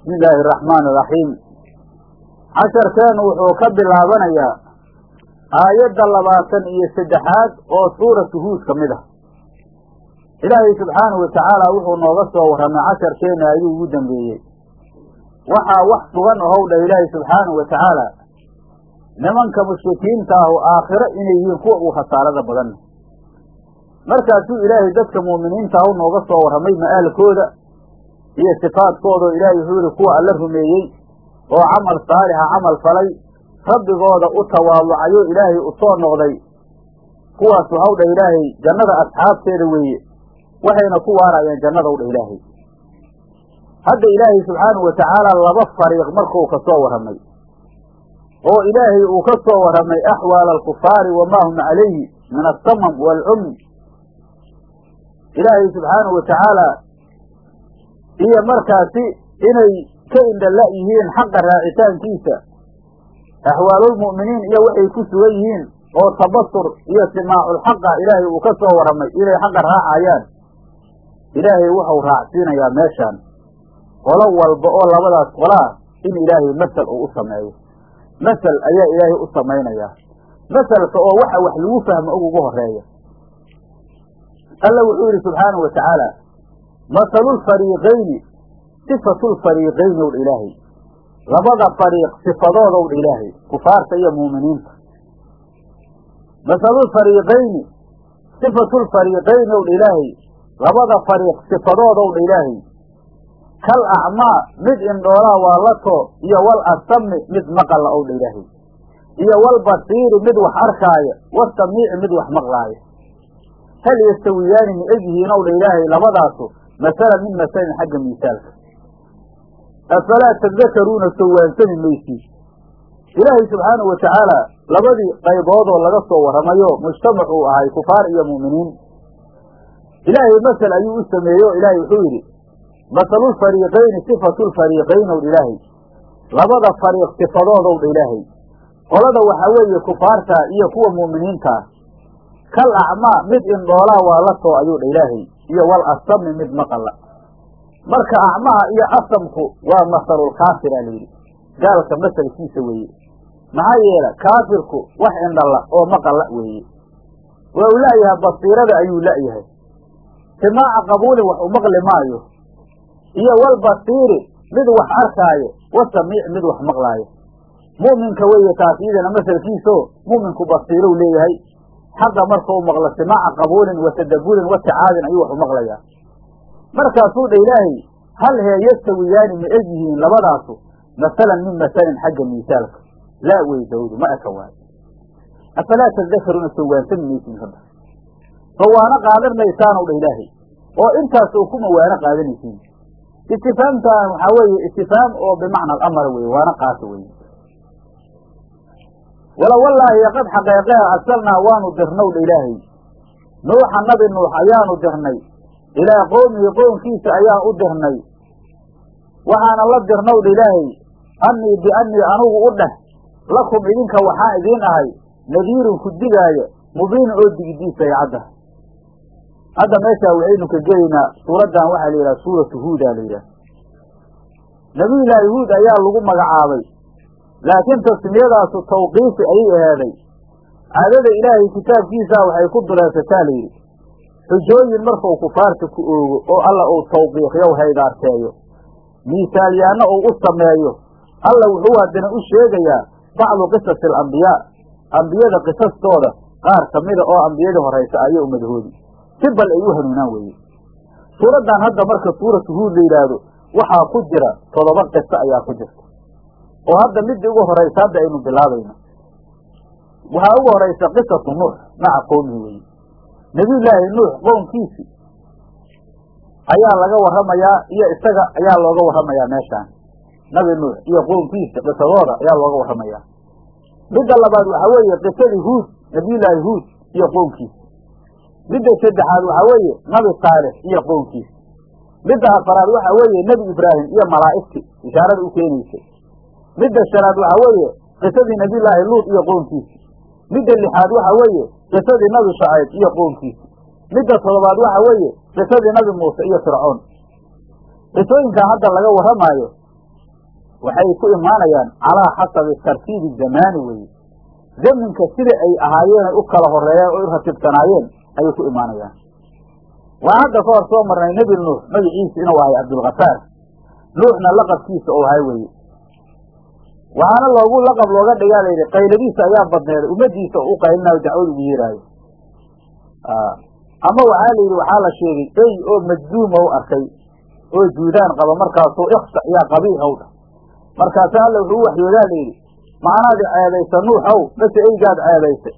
bismi illaahi araxmaani iraxiim casharkeenu wuxuu ka bilaabanayaa aayadda labaatan iyo saddexaad oo suuratu huud ka mid ah. Ilaahay subxaanahu watacaala wuxuu nooga soo warramay casharkeena ayuu ugu dambeeyey. Waxaa wax sugan ohow dha ilaahay subxaanahu watacaala nimanka mushrikiinta ahu aakhiro inay yihiin kuwa ugu khasaarada badanna markaasuu ilaahay dadka mu'miniinta ahu nooga soo warramay ma'aalkooda iyo sifaadkoodao ilaahay wuxuu yihi kuwa alla rumeeyey oo camal saalixa camal falay rabbigooda u tawaaducayo ilaahay u soo noqday kuwaas waxau dhah ilaahay jannada asxaabteeda weeye waxayna ku waarayaan jannadaw dhah ilaahay. Hadda ilaahay subxaanahu watacaala laba fariiq markuu ka soo warramay oo ilaahay uu ka soo warramay axwaala alkufaari wamaa hum calayhi min asamam waalcumi ilaahay subxaanahu watacaala iyo markaasi inay ka indhala yihiin xaqa raacitaankiisa. Axwaalulmu'miniin iyo waxay ku sugan yihiin oo tabasur iyo simaaculxaqa ilaahay uu ka soo warramay inay xaqa raacayaan. Ilaahay wuxuu raacsiinayaa meeshaan. Qolo walba oo labadaas qolaa in ilaahay masal uu u sameeyo. Masal ayaa ilaahay u samaynayaa masalka oo waxa wax lagu fahmo ugugu horreeya alla wuxuu yidhi subxaanahu watacaala masalulfariiqayni sifatulfariiqayni ow dha ilaahay labada fariiq sifadooda ow dha ilaahay kufaarta iyo muuminiinta masalulfariiqayni sifatulfariiqayni ow dha ilaahay labada fariiq sifadooda ow dha ilaahay kal acmaa mid indhoolaa waa la too iyo wal asami mid maqala ow dha ilaahay iyo wal basiiri mid wax arkaaya wasamiici mid wax maqlaaya hal yastawiyaani ma egyihiin ow dha ilaahay labadaasu masalan min masalin xagga miisaalka afalaa tadakaruuna sowaansami maysiin ilaahay subxaanahu watacaala labadii qayboodoo laga soo warramayo mujtamac uu ahay kufaar iyo mu'miniin. Ilaahay masel ayuu u sameeyey oo ilaahay wuxuu yidhi masalulfariiqayni sifatulfariiqayn ow dha ilaahay. Labada fariiq sifadoodow dha ilaahay. Qolada waxaa weeye kufaarta iyo kuwa mu'miniintaa kal acmaa mid indhoolaa waa la too ayuu dha ilaahay iyo wal asami mid maqala marka acmaha iyo asamku waa masalulkaafira layidhi gaalka masalkiisa weeye. Maxaa yeele kaafirku wax indhala oo maqalla weeye. Waa u la'yahay basiirada ayuu la'yahay. Simaaca qabuulin wax u maqli maayo. Iyo wal basiiri mid wax arkaayo. Wasamiic mid wax maqlaayo. Mu'minka weeye taas iyadana masalkiisao mu'minku basiirow leeyahay xagga markau maqlo simaaca qabuulin wa tadaburin ayuu wax u maqlayaa. Markaasuu dha ilaahay hal hee yastawiyaani ma eg yihiin labadaasu? Masalan min masalin xagga miisaalka. Laa weydawdu ma eka waayo afalaa tadakaruuna sowaansami maysiin hadda sawaano qaadan maysaanow dha ilaahay oo intaas oo kuma waano qaadanaysiin. Istifaamtaan waxaa weeye istifaam oo bimacna alamar weye waana qaata weye wala wallaahi qad xaqeeqee arsalnaa waanu dirnow dha ilaahay. Nuuxa nabi nuux ayaanu dirnay. Ilaa qowmihi qownkiisa ayaan u dirnay. Waxaana la dirnow dha ilaahay annii biannii anugu u dheh lakum idinka waxaan idiin ahay nadiirun ku digaaya mubiinin oo digidiisa ay cadda. Hadda meeshaa waxaynu ka gelaynaa suuraddan waxaa la yidhaha suuratu huudaa la yidhaha. Nabiyullaahi huud ayaa lagu magacaabay laakiin tasmiyadaasu tawqiifi ayay ahaaday caadada ilaahay kitaabkiisaa waxay ku dureersataa la yidhi. Xujooyin markuu kufaarta ku oogo oo alla uu tawbiiqyow haydaarteeyo. Miisaalyaanno uu u sameeyo. Alla wuxuu haddana u sheegayaa bacdu qisasi alambiyaa ambiyada qisastooda qaar ka mida oo ambiyadii horaysa ayo umadahoodi si bal ay u hanuunaan weeye. Suuraddan hadda marka suuratu huud la yidhaahdo waxaa ku jira todoba qiso ayaa ku jirta oo hadda midii ugu horaysa hadda aynu bilaabayno. Waxaa ugu horaysa qisatu nuux maca qowmihi weye nebiyullaahi nuux qownkiisi ayaa laga warramayaa iyo isaga ayaa looga warramayaa meeshaan. Nabi nuux iyo qownkiisa qisadooda ayaa looga warramayaa. Midda labaad waxaa weeye qisadii huud nabiyullaahi huud iyo qownkiisa midda saddexaad waxaa weeye nabi saalix iyo qownkiisa midda afaraad waxaa weeye nebi ibraahim iyo malaa'igti ishaarada u keenaysay midda shanaad waxaa weeye qisadii nebiyullaahi luud iyo qownkiisa midda lixaad waxaa weeye qisadii nabi shacayb iyo qownkiisa midda toddobaad waxaa weeye qisadii nabi muuse iyo fircoon. Qisooyinkan hadda laga warramaayo waxay ku imaanayaan calaa xasabi tartiibi zamaani weeye. Zaminka sida ay ahaayeen ay u kala horeeyeen oo u ratibsanaayeen ayay ku imaanayaan. Waan hadda ka hor soo marnay nebi nuux magaciisa inuu ahay cabdulkhafaar nuuxna laqabkiisa uu ahay weeye waxaana loogu laqab looga dhigaa layidhi qayladiisa ayaa badneeday ummadiisa u qaylinayo dacwad ugu yeeraayo ama waxaa la yidhi waxaa la sheegay ey oo majduuma u arkay oo juudaan qaba markaasuu iksa yaa qabiixow dha. Markaasa alla wuxuu u waxyoodaa la yidhi macnaadi ceebaysa nuuxow base eygaad ceebaysay.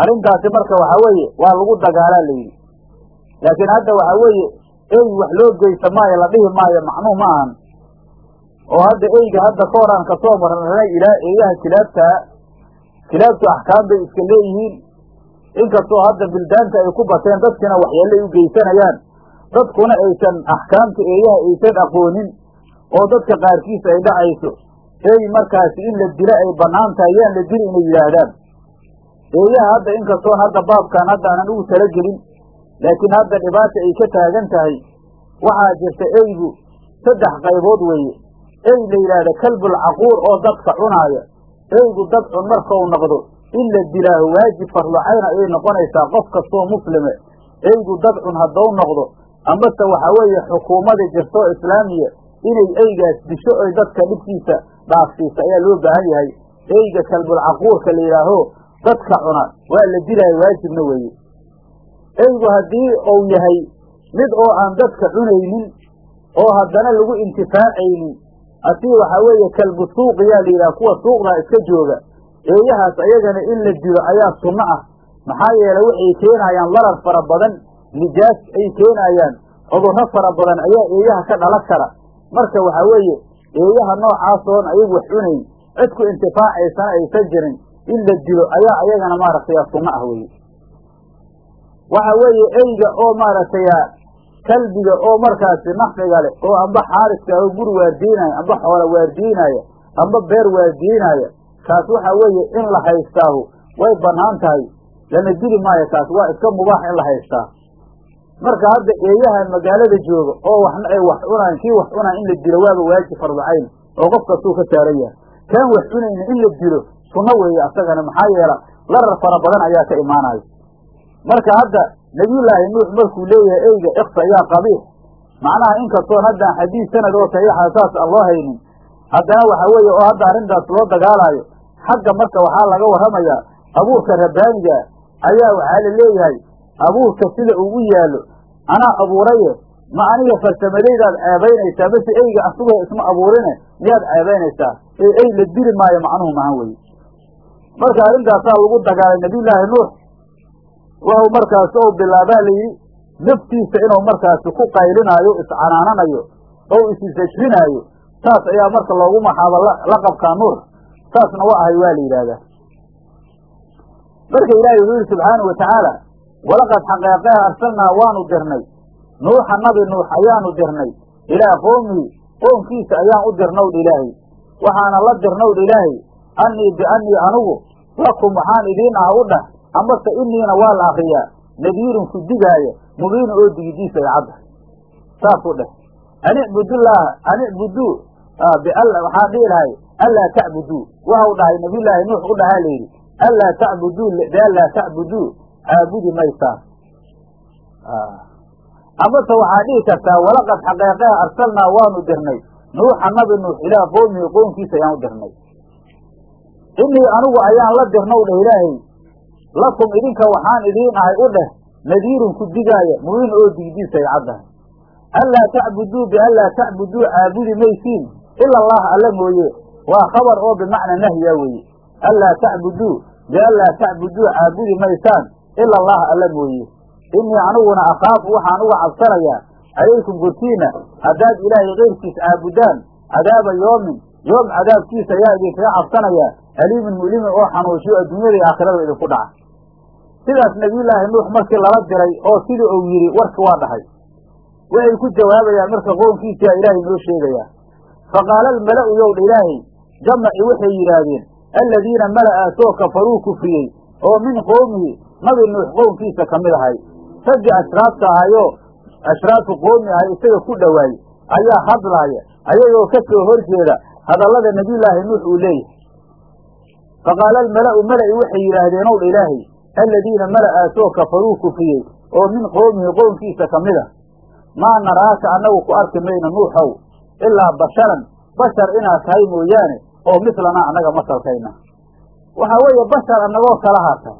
Arrintaasi marka waxaa weeye waa lagu dagaalaa la yidhi laakiin hadda waxaa weeye ey wax loo geysa maayo la dhihi maayo macnuu ma ahan oo hadda eyga hadda ka horaan ka soo marnay ilaa eeyaha kilaabtaa kilaabtu axkaam bay iska leeyihiin. Inkastoo hadda bildaanta ay ku bateen dadkina waxyeelo ay u geysanayaan. Dadkuna aysan axkaamta eeyaha aysan aqoonin oo dadka qaarkiis ay dhacayso. Ey markaasi in la dilo ay bannaan tahay yaan la dili inay yidhaahdaan. Eeyaha hadda inkastoon hadda baabkan hadda aanan ugu talagelin laakiin hadda dhibaata ay ka taagan tahay waxaa jirta eygu saddex qaybood weeye ey la yidhaahda kalbul caquur oo dadka cunaaya eygu dad cun markau noqdo in la dilaaho waajib farlucayna ayay noqonaysaa qof kastoo muslime. Eygu dad cun haddou noqdo amase waxaa weeye xukuumada jirto islaamiya inay eygaas disho oy dadka dhibkiisa dhaafsiisa ayaa loo baahan yahay. Eyga kalbul caquurka la yidhaaho dadka cuna waa la dilaayo waajibna weeye. Eygu haddii uu yahay mid oo aan dadka cunaynin oo haddana lagu intifaacaynin asii waxaa weeye kalbu suuqiyaa la yidhaha kuwa suuqdaa iska jooga eeyahaas ayagana in la dilo ayaa sunno ah. Maxaa yeelay waxay keenayaan larar fara badan nijaas ay keenayaan cudurro fara badan ayaa eeyaha ka dhalan kara. Marka waxaa weeye eeyaha noocaasoon ayagu wax cunayn cid ku intifaacaysana aysan jirin in la dilo ayaa ayagana maaragtay sunno ah weye waxa weeye eyga oo maaragtay kalbiga oo markaasi nafciga leh oo amba xaariska oo guri waardiinaya amba xoola waardiinaya amba beer waardiinaya kaas waxa weeye in la haystaahu way bannaan tahay. Lana dili maayo kaas waa iska mubaax in la haystaa. Marka hadda eeyahan magaalada jooga oo waxna ay wax cunaan kii wax cunaan in la dilo waaba waajib farducayn oo qof kastuu ka saaran yahay. Kaan wax cunayna in la dilo sunno weeye asagana maxaa yeela larar fara badan ayaa ka imaanayo marka hadda nabiyullaahi nuux markuu leeyahay eyga iksa yaa qabiix macnaha inkastoon haddaan xadiis sanad oo saxiixa saas aan loo haynin haddana waxaa weeye oo hadda arrintaas loo dagaalaayo xagga marka waxaa laga warramayaa abuurka rabbaaniga ayaa waxaa la leeyahay abuurka sida uu u yaallo anaa abuuraye ma aniga farsamadaydaad ceebaynaysaa mase eyga asuga isma abuurine miyaad ceebaynaysaa ee ey la dili maayo macnuhu mahan weye marka arrintaasaa lagu dagaalay nabiyullaahi nuux waxu markaas ou bilaabaa la yidhi naftiisa inuu markaasi ku qaylinaayo iscanaananayo oo isisajrinaayo saas ayaa marka loogu maxaaba laqabkaa nuux saasna waa ahay waa la yidhaahdaa. Marka ilaahay wuxuu yidhi subxaanau watacaala walaqad xaqeeqeha arsalnaa waanu dirnay. Nuuxa nabi nuux ayaanu dirnay. Ilaa qowmihi qoomkiisa ayaan u dirnowdh ilaahay. Waxaana la dirnowdh ilaahay. Annii biannii anugu lakum waxaan idiin ah u dhah amase iniina waa la akriyaa. Nadiirun ku digaaya mubiinu oo digidiisa cadda saasuu dheh. Anicbudullaaha anicbuduu waxaa dhihi lahay anlaa tacbuduu waxau dhahay nabiyullaahi nuux u dhahaa layidhi anlaa tacbuduu bianlaa tacbuduu caabudi maysaan amase waxaa dhihi kartaa walaqad xaqeeqeha arsalnaa waanu dirnay. Nuuxa nabi nuux ilaa qowmihi qownkiisa ayaan u dirnay. Inii anigu ayaan la dirnow dheh ilaahay lakum idinka waxaan idiin ahay u dheh nadiirun ku digaaya mubiin oo digdiisa ay caddahay anlaa tacbuduu bianlaa tacbuduu caabudi maysiin. Ila allah alla mooye. Waa khabar oo bimacna nahya weeye. Anlaa tacbuduu bianlaa tacbuduu caabudi maysaan. Ila allah alla mooye. Innii aniguna akhaafu waxaan uga cabsanayaa. Calaykum korkiina haddaad ilaahay keyrkiis caabudaan cadaaba yoomin yoom cadaabkiisa ayaa idinkaga cabsanayaa aliimin mulimin oo xanuujiyo adduunyada iyo aakhirada idinku dhaca sidaas nabiyullaahi nuux markii lala diray oo sidii uu yidhi warki waa dhahay. Waxay ku jawaabayaan marka qownkiisiyaa ilaahay noo sheegayaa. Fa qaala almala'u yowdha ilaahay jamaci waxay yidhaahdeen alladiina mala'aasoo kafaruu kufriyey oo min qowmihi nabi nuux qownkiisa ka mid ahay. Raggii ashraafta ahayoo ashraafu qoomi ahay isaga ku dhowaay ayaa hadlaaya ayagoo ka soo hor jeeda hadallada nebiyullaahi nuux uu leeyahay faqaala almala'u mala'i waxay yidhaahdeen ow dha ilaahay aladiina mala'aasoo kafaruu kufriyey oo min qowmihi qownkiisa ka mid a maa naraaka annagu ku arki mayno nuuxow ilaa basharan bashar inaad tahay mooyaane oo mislanaa annaga masalkayna waxaa weeye bashar annagoo kala haata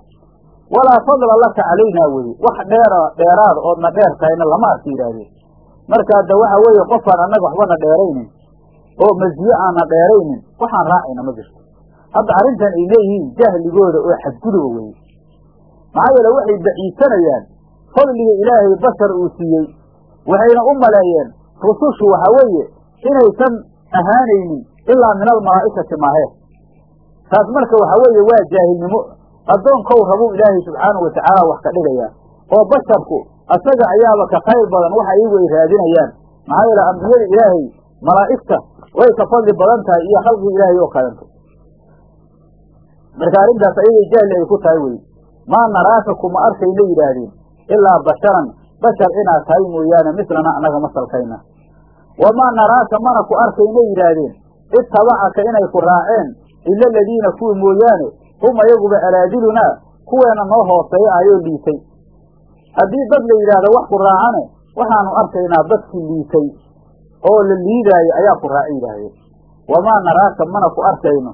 walaa fadla laka calaynaa weye wax dheera dheeraada oodna dheer tahayna lama arka yidhaahdeen marka hadda waxa weeye qofaan annaga waxbana dheeraynin oo masiye aanna dheeraynin waxaan raacayna ma jirto hadda arrintan ay leeyihiin jahligooda oo xadguduba weye maxaa yeele waxay baciidsanayaan fadliga ilaahay bashar uu siiyey. Waxayna u maleeyeen rusushu waxa weeye inaysan ahaanaynin ilaa min almalaa'ikati maahee taas marka waxa weeye waa jaahilnimo. Addoonkow rabuu ilaahay subxaanahu watacaala wax ka dhigayaa oo basharku asaga ayaaba ka khayr badan waxa iyagu ay raadinayaan. Maxaa yeele ambiyada ilaahay malaa'igta way ka fadli badan tahay iyo khalqiga ilaahay oo kalento marka arrintaas ayagay jahli ay ku tahay weye maa naraaka kuma arkayna yidhaahdeen? Ilaa basharan bashar inaad tahay mooyaane mislana annaga masalkayna wamaa naraaka mana ku arkayna yidhaahdeen? Ittabacaka inay ku raaceen. Ila aladiina kuwa mooyaane hum ayaguba araadilunaa kuweena noo hooseeya ayoo liitay haddii dad la yidhaahdo wax ku raacane waxaanu arkaynaa dadkii liitay oo la liidaayo ayaa ku raaci yidhaahdeen. Wamaa naraaka mana ku arkayno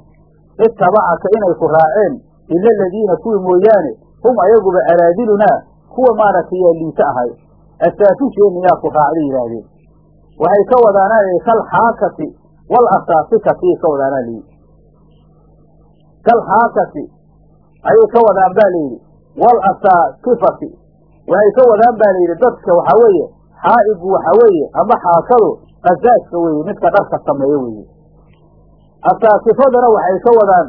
ittabacaka inay ku raaceen ila aladiina kuwii mooyaane hum ayaguba araadilunaa kuwa maaragtay yaa liita ahay asaafisheenna yaa ku raacda yidhaahdeen waxay ka wadaanaa kal xaakati wal asaasikati ka wadaanaa layidhi kal xaakati ayay ka wadaan ba layidhi wal asaakifati waxay ka wadaan ba layidhi dadka waxaa weeye xaa'igu waxaa weeye ama xaakadu qasaajka weeye midka dharka sameeyo weeye asaakifadana waxay ka wadaan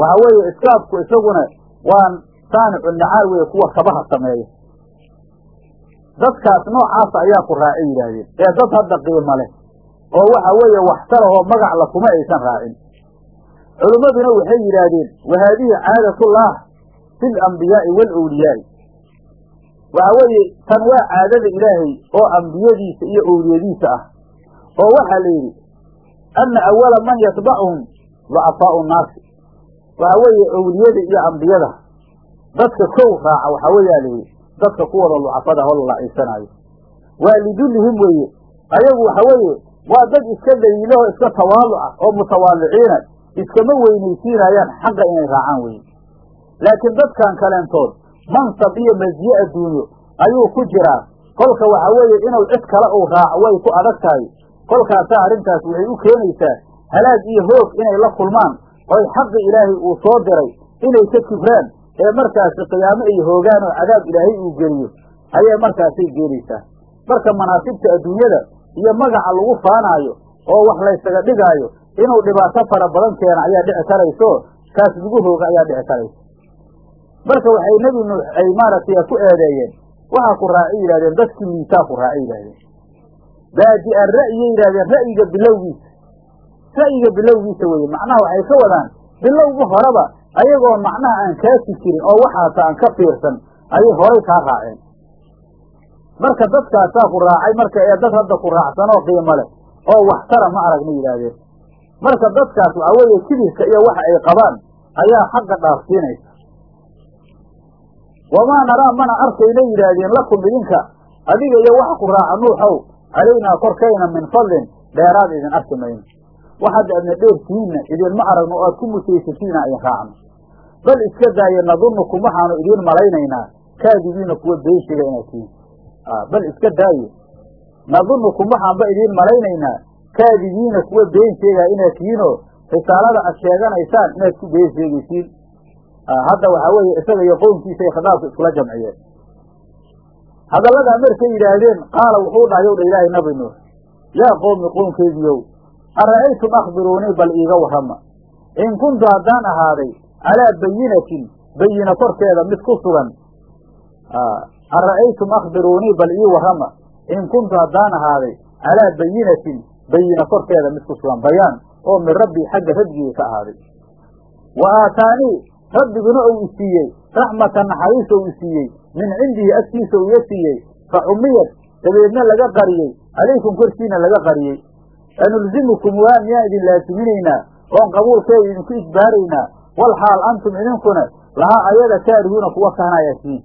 waxa weeye iskaafku isaguna waa saanicu nacaal weye kuwa kabaha sameeya dadkaas noocaasa ayaa ku raaci yidhaahdeen. Ee dad hadda qiimo leh oo waxa weeye waxtarahoo magacla kuma aysan raacin. Culimmaduna waxay yidhaahdeen wa haadihi caadatullah fi alambiyaa'i waalawliyaa'i waxa weeye tan waa caadada ilaahay oo ambiyadiisa iyo owliyadiisa ah. Oo waxaa la yidhi anna awala man yatbacuhum ducafaau nnaasi waxa weeye owliyada iyo ambiyada dadka kow raaca waxaa weeyaa layidhi dadka kuwada lucafada hol laciisanaayo waa lidullihim weeye ayagu waxa weeye waa dad iska daliilahoo iska tawaaluca oo mutawaalliciina iskama weynaysiinayaan xaqa inay raacaan weye laakiin dadkan kaleentood mansab iyo masiye adduunyo ayuu ku jiraa kolka waxa weeye inuu cid kale uu raaco way ku adag tahay kolkaasaa arrintaas waxay u keenaysaa halaag iyo hoog inay la kulmaan oy xaqi ilaahay uu soo diray inay ka kibraan ee markaasi qiyaamo ay hoogaan oo cadaab ilaahay uu geliyo. Ayay markaasay geenaysaa. Marka manaasibta adduunyada iyo magaca lagu faanaayo oo wax laysaga dhigaayo inuu dhibaato fara badan keena ayaa dhici karayso kaas lagu hooga ayaa dhici karaysa. Marka waxay nebi nuux ay maaragtay ku eedeeyeen waxaa ku raaci yidhahdeen dadkii liitaa ku raaci yidhahdeen baadi'an ra'yiyay yidhahdeen ra'yiga bilowgiisa. Ra'yiga bilowgiisa weye macnaha waxay ka wadaan. Bilowga horeba ayagoon macnaha aan kaasi jirin oo waxaasa aan ka fiirsan ayay horay kaa raaceen. Marka dadkaasaa ku raacay marka ee dad hadda ku raacsanoo qiimo leh oo waxtara ma aragna yidhaahdeen marka dadkaas waxaa weeye kibirka iyo waxa ay qabaan ayaa xagga dhaafsiinaysa. Wamaa naraa mana arkayna yidhaahdeen lakum idinka adiga iyo waxa ku raaca nuuxow calaynaa korkayna min fadlin dheeraad idin arki mayno wax hadda adna dheertihiinna idinma aragno o aad ku musaysatiina idin raacno. Bal iska daaye nadunnukum waxaanu idiin malaynaynaa. Kaadibiina kuwa beenshiga inaad tihiin bal iska daaye nadunnukum waxaanba idiin malaynaynaa. Kaadibiina kuwa been sheegaa inaad tihiinoo risaalada aad sheeganaysaan inaad ku been sheegaysiin hadda waxaa weeye isaga iyo qownkiisa ay khitaabka iskula jamciyeen hadalladaa markay yidhaahdeen qaala wuxuu dhahay ow dha ilaahay nabi nuux yaa qowmi qownkeygiiow ara'aytum akhbiruunii bal iiga warrama? In kuntu haddaan ahaaday calaa bayinatin bayina korkeeda mid ku sugan ara'aytum akhbiruunii bal ii warrama? In kuntu haddaan ahaaday calaa bayinatin bayina korkeeda mid ku sugan bayaan oo min rabbii xagga rabbigiga ka ahaaday. Wa aataanii rabbiguna ou isiiyey raxmatan naxariis ou isiiyey min cindihi agtiisa u iga siiyey fa cumiyad dabeedna laga qariyey calaykum korkiina laga qariyey anulzimukum waa miyaan idin laasiminaynaa oon qabuulkeeda idinku ijbaaraynaa wal xaal antum idinkuna lahaa ayada kaarihuuna kuwa kahnaya tihiin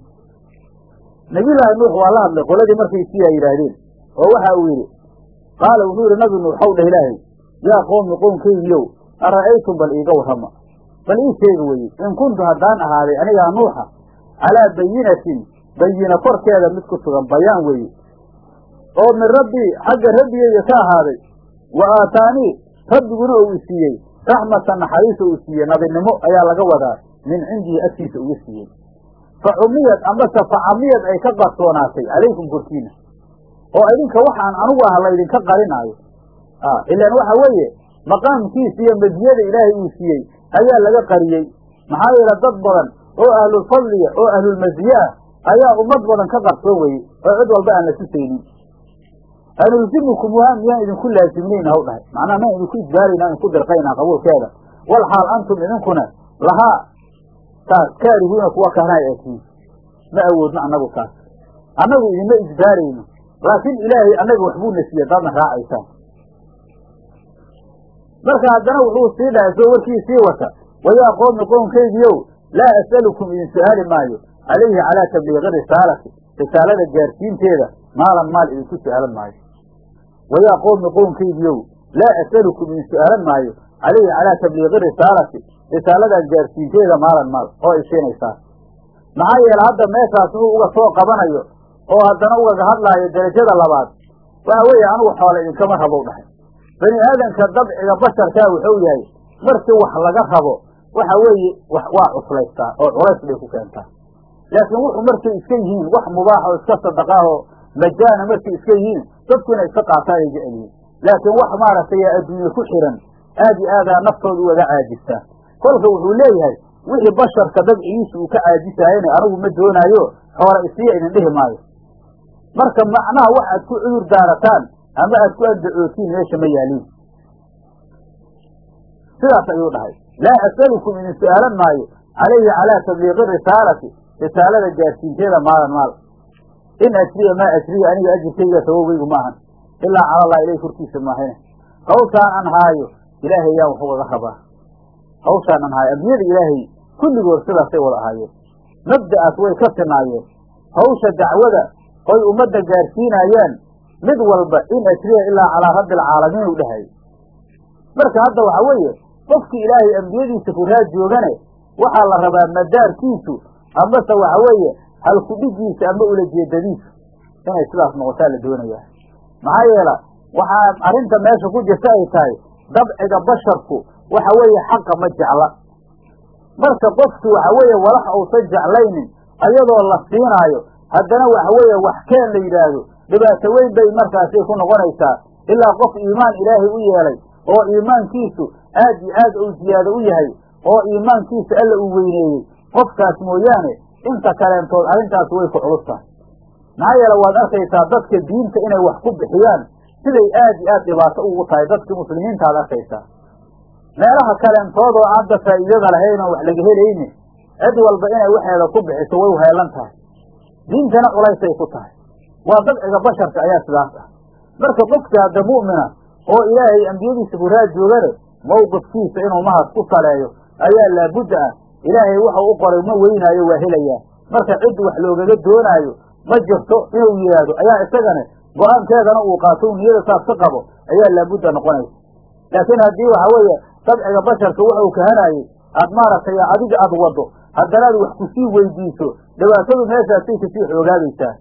nabiyullaahi nuux waa la hadlay qoladii markay siyaa yidhaahdeen oo waxa uu yidhi qaala wuxuu yidhi nabi nuux ow dheh ilaahay yaa qoomi qoomkaygiyow ara'aytum bal iiga warrama? Bal ii sheega weye in kuntu haddaan ahaaday anigaa nuuxa calaa bayinatin bayina korkeeda mid ku sugan bayaan weeye. Oo min rabbii xagga rabbigeyga ka ahaaday. Wa aataanii rabbiguna uu i siiyey. Raxmatan naxariisa uu siiyey. Nabinimo ayaa laga wadaa. Min cindihi agtiisa uga siiyey. Fa cumiyad ambase fa camiyad ay ka qarsoonaatay calaykum korkiina oo idinka waxaan anugu ah laydinka qarinaayo. Ilaan waxa weeye maqaamkiisa iyo madiyada ilaahay uu siiyey ayaa laga qariyey. Maxaa yeele dad badan oo ahlulfadliya oo ahlulmasiye ah ayaa ummad badan ka qarsoon weye oo cid walba aan la tusaynin anulzimukum waa miyaan idinku laasimnayna haw dhahay. Macnaha maan idinku ijbaarayna idinku dirqaynaa qabuulkeeda wal xaal antum idinkuna lahaa taas kaarihuuna kuwa kahnaay aatiin ma awoodno annagu taas. Annagu idinma ijbaarayno laakiin ilaahay annaga waxbuuna siiye dadna raacaysaan. Marka haddana wuxuu sii dhahay soo warkii sii wata wayaa qoomi qownkaygiiow laa as'alukum idin su'aali maayo calayhi calaa tabliiqi risaalati risaalada gaarsiinteeda maalan maal idinku su'aalan maayo wayaa qoomi qownkaygiiow laa as'alukum idin su'aalan maayo calayhi calaa tabliiqi risaalati risaaladan gaarsiinteeda maalan maal oo ay siinaysaan maxaa yeele hadda meeshaas wuxuu uga soo qabanayo oo haddana ugaga hadlaayo derajada labaad waxa weeye anugu xoole idinkama rabow dhahay bani aadanka dabciga basharkaa wuxuu yahay markii wax laga rabo waxa weeye waa cuslaystaa oo culays bay ku keentaa. Laakiin wuxuu markay iska yihiin wax mubaax oo iska sadaqaahoo majaana markay iska yihiin dadku inay iska qaataan ay jecel yihiin. Laakiin wax maaragtay adduunye ku xiran aad iyo aadaa naftooda ugaga caajistaa. Kolka wuxuu leeyahay wixii basharka dabcigiisa uu ka caajisayana anigu ma doonaayo xoole isiya idin dhihi maayo. Marka macnaha wax aad ku cudur daarataan ama aad ku andacootiin meesha ma yaaliin sidaas ayuu dhahay laa as'alukum idin su'aalan maayo calayhi calaa tabliiqi risaalati risaalada gaarsiinteeda maalan maal. In ajriya maa ajriya aniga ajirkayga sababgaygu maahan ilaa cala allah ilahi korkiisa maahane hawshaan an haayo ilaahay yaa wax ugaga rabaa. Hawshaan an haayo ambiyada ilaahay kulligood sidaasay wada ahaayeen mabda'aas way ka sinaayeen hawsha dacwada oy ummadda gaarsiinaayeen mid walba in ajriya ilaa calaa rabbi alcaalamiin u dhahay. Marka hadda waxa weeye qofkii ilaahay ambiyadiisa ku raad joogane waxaa la rabaa madaarkiisu amase waxa weeye halkudhigiisa ama ulajeedadiisu inay sidaas noqotaa la doonayaa. Maxaa yeela waxaa arrinta meesha ku jirta ay tahay dabciga basharku waxa weeye xaqa ma jecla. Marka qofki waxa weeye walax uusan jeclaynin ayadoo la siinaayo haddana waxa weeye wax keen la yidhaahdo. Dhibaato weyn bay markaasi ku noqonaysaa. Ilaa qof iimaan ilaahay u yeelay oo iimaankiisu aad iyo aad uu ziyaado u yahay oo iimaankiisa alla uu weyneeyey. Qofkaas mooyaane inta kaleentood arrintaas way ku culus tahay. Maxaa yeele waad arkaysaa dadka diinta inay wax ku bixiyaan siday aad iyo aad dhibaato ugu tahay dadka muslimiintaad arkaysaa. Meelaha kaleentoodoo aadda faa'iidada lahayn oo wax laga helayni cid walba inay waxeeda ku bixiso way uheelan tahay. Diintana culaysay ku tahay. Waa dabciga basharka ayaa sidaas ah. Marka qofka hadda mu'mina oo ilaahay ambiyadiisa ku raad joogane mawqifkiisa inuu mahad ku saleeyo ayaa laabudda ah. Ilaahay waxau u qoray ma weynaayo waa helayaa marka cid wax loogaga doonaayo ma jirto inuu yidhaahdo ayaa isagane go'aankeedana uu qaato niyada saas ka qabo ayaa laabudda noqonaysa laakiin haddii waxa weeye dabciga basharka waxuu kahanaayey aad maaragtay adiga aad waddo haddana aad wax ku sii weydiiso dhibaatadu meeshaasay ka sii xoogaadaysaa.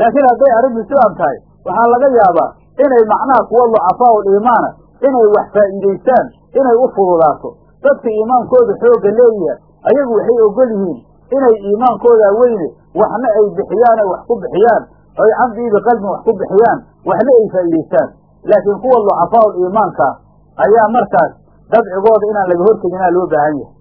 Laakiin hadday arrintu sidaan tahay waxaa laga yaabaa inay macnaha kuwa lucafaa ul iimaana inay wax faa'iidaystaan inay u fududaato. Dadka iimaankooda xoogga leeyahay ayagu waxay ogol yihiin inay iimaankooda weyne waxna ay bixiyaane wax ku bixiyaan. Oy camdiibi qalbin wax ku bixiyaan waxna ay faa'iidaystaan. Laakiin kuwa lucafaa ul iimaankaa ayaa markaas dabcigooda inaan laga horteginaa loo baahan yahay.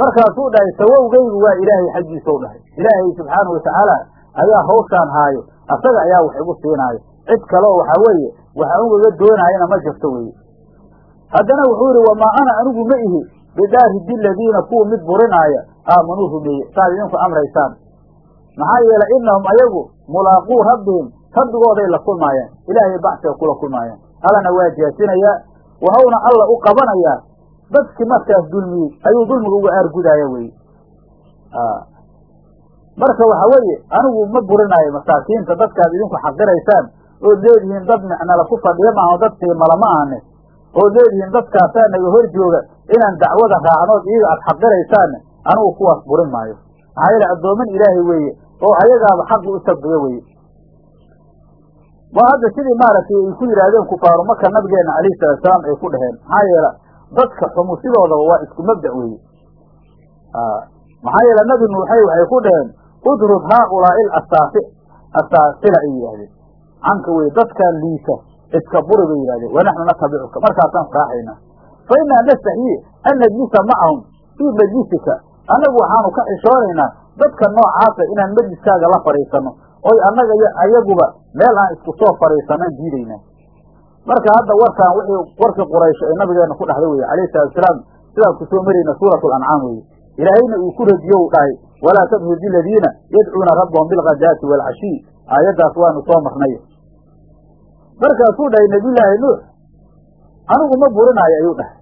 Markaasuu dhahay sawowgaygu waa ilaahay xaggiisau dhahay. Ilaahay subxaana watacaala ayaa hawshaan haayo asaga ayaa wax igu siinaayo. Cid kaleo waxaa weeye waxa ugaga doonaayana ma jirto weeye. Haddana wuxuu yidhi wamaa ana anigu ma ihi bidaaridi ladiina kuwa mid burinaaya aamanuu rumeeye saad idinku amraysaan. Maxaa yeelay innahum ayagu mulaaquu rabbihim rabbigooday la kulmaayaan ilaahay bacsiga kula kulmaayaan. Allana waa jaasinayaa wahawna alla u qabanayaa dadkii markaas dulmiyey ayuu dulmiga uga aargudaaya weye marka waxa weeye anigu ma burinaayo masaakiinta dadkaad idinku xaqiraysaan ood leedihiin dad micnala ku fadhiya maaha dad qiimala ma ahane ood leedihiin dadkaasaa naga hor jooga inaan dacwada raacnood iyaga aad xaqiraysaanne anigu kuwaas burin maayo. maxaa yeele addoomin ilaahay weeye oo ayagaaba xaqi u sabbiyo weye waa hadda sidii maaragtay ay ku yidhaahdeen kufaaru maka nabigeena calayhi salaatusalaam ay ku dhaheen. maxaa yeele dadka xumu sidoodaba waa isku mabda' weeye. Maxaa yeele nabi nuuxay waxay ku dhaheen udrud haaulaa'i asaasi asaasila ay yidhahdeen canka weye dadkan liisa iska buri bay yidhahdeen wanaxnu natabicuka. Markaasaan raaxaynaa fa innaa nastaxyi an najlisa macahum fii majlisika. Annagu waxaanu ka xishoonaynaa dadka noocaasa inaan majliskaaga la fadhiisanno oy annaga ayaguba meel aan isku soo fadhiisanaan diidaynaa marka hadda warkaan wixii warkii quraysh ee nabigeena ku dhexda weye calayhi salatusalaam sidaan ku soo marayna suuratu alancaam weye ilaahayna uu ku radiyo u dhahay walaa tabhudi aladiina yadcuuna rabbahum bilghadaati waalcashiy aayaddaas waanu soo marnay markaasuu dhahay nebiyullaahi nuux anigu ma burinaayo ayuu dhahay.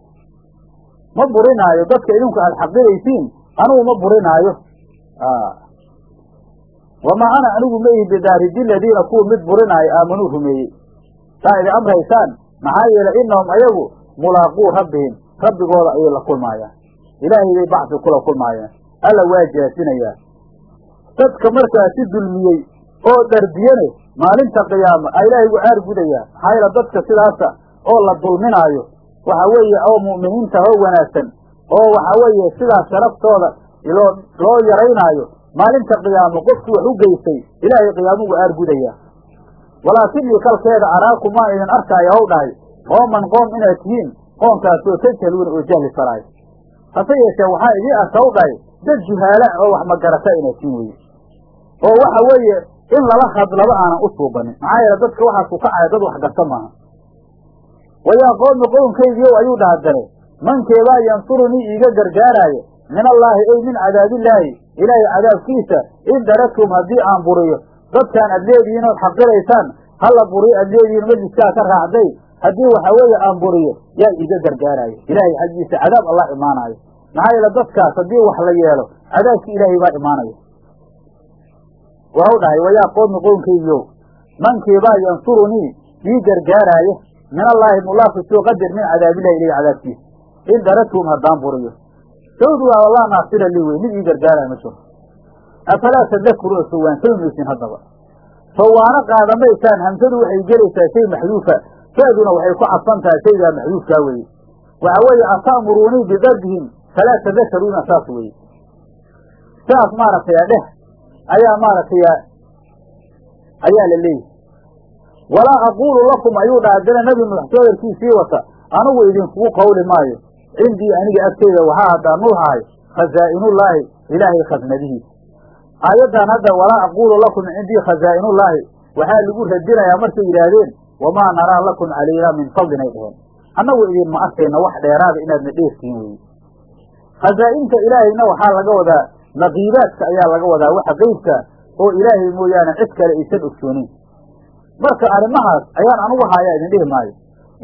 Ma burinaayo dadka idinku aad xaqiraysiin anigu ma burinaayo. Wamaa ana anigu ma ihi bidaaridi aladiina kuwa mid burinaayo aamanuu rumeeyey. Saa idin amraysaan maxaa yeelay innahum ayagu mulaaquu rabbihim rabbigooda ayay la kulmaayaan. Ilaahay bay bacsi kula kulmaayaan. Alla waa jaasinayaa. Dadka markaasi dulmiyey oo darbiyane maalinta qiyaama a ilaahay gu caar gudayaa maxaa yeele dadka sidaasa oo la dulminaayo. Waxa weeye oo mu'miniinta oo wanaagsan. Oo waxa weeye sidaas sharaftooda loo loo yaraynaayo. Maalinta qiyaamo qofkii wax u geystay ilaahay qiyaamugu aar gudayaa walaakinii kalkeeda araakum waan idin arkaayo haw dhahay. Qooman qoom inaad tihiin qoomkaasoo tajhaluuna oo jahli faraayo hase yeeshee waxaa idii arka haw dhahay dad juhaala oo wax magarata inaad tihiin weye oo waxa weeye in lala hadlaba aanan u suubanin maxaa yeele dadka waxaas ku kacaya dad wax garta maaha. Wayaa qoomi qownkaygiiow ayuu dhahdane mankeebaa yansurunii iiga gargaaraayo min allaahi ey min cadaabillaahi ilaahay cadaabkiisa in daradtum haddii aan buriyo dadkaan aad ood xaqiraysaan hala buriyo aad leedihiin majliskaa ka raacday haddii waxa weeye aan buriyo yaa iiga gargaaraayo ilaahay xaggiisa cadaab allah imaanaayo. Maxaa yeele dadkaas haddii wax la yeelo cadaabkii ilaahay baa imaanaya waxau dhahay wayaa qoomi qownkaygiiow mankiibaa yansurunii ii gargaaraayo. Min allaahi mulaafisu qadir min cadaabillahi ilayhi cadaabkiisa in daradtum haddaan buriyo. Sawdu waa wallah naasira lii wey mid ii gargaaraya ma jiro afalaa tadakuru sawaansami maysin haddaba. Sawaano qaadamaysaan hamsadu waxay gelaysaa shay maxduufa. Fa'duna waxay ku cadsan shaygaa maxduufkaa weeye. Waxa weeye ata'muruunii bidarbihim falaa tadakaruuna saas weeye. Saas maaragtay dheh ayaa maaragtay ayaa la leeyahy walaa aquulu lakum ayuu dhaha haddana nebi nuux soodarkiisii wata anigu idinkugu qawli maayo. Cindii aniga agteyda waxaa haddaa nuuxahay khazaa'inullaahi ilaahay khasnadihiisa aayaddan hadda walaa aquulu lakum cindii khazaa'inullaahi waxaa lagu radinayaa markay yidhaahdeen wamaa naraa lakum calaynaa min fadlin ay dhaheen. Annagu idinma arkayna wax dheeraada inaadna dheertihin weeye khazaa'inta ilaahayna waxaa laga wadaa naqiibaadka ayaa laga wadaa waxa qeybka oo ilaahay mooyaane cid kale aysan ogsoonin marka arrimahaas ayaan anugu haayaa idin dhihi maayo.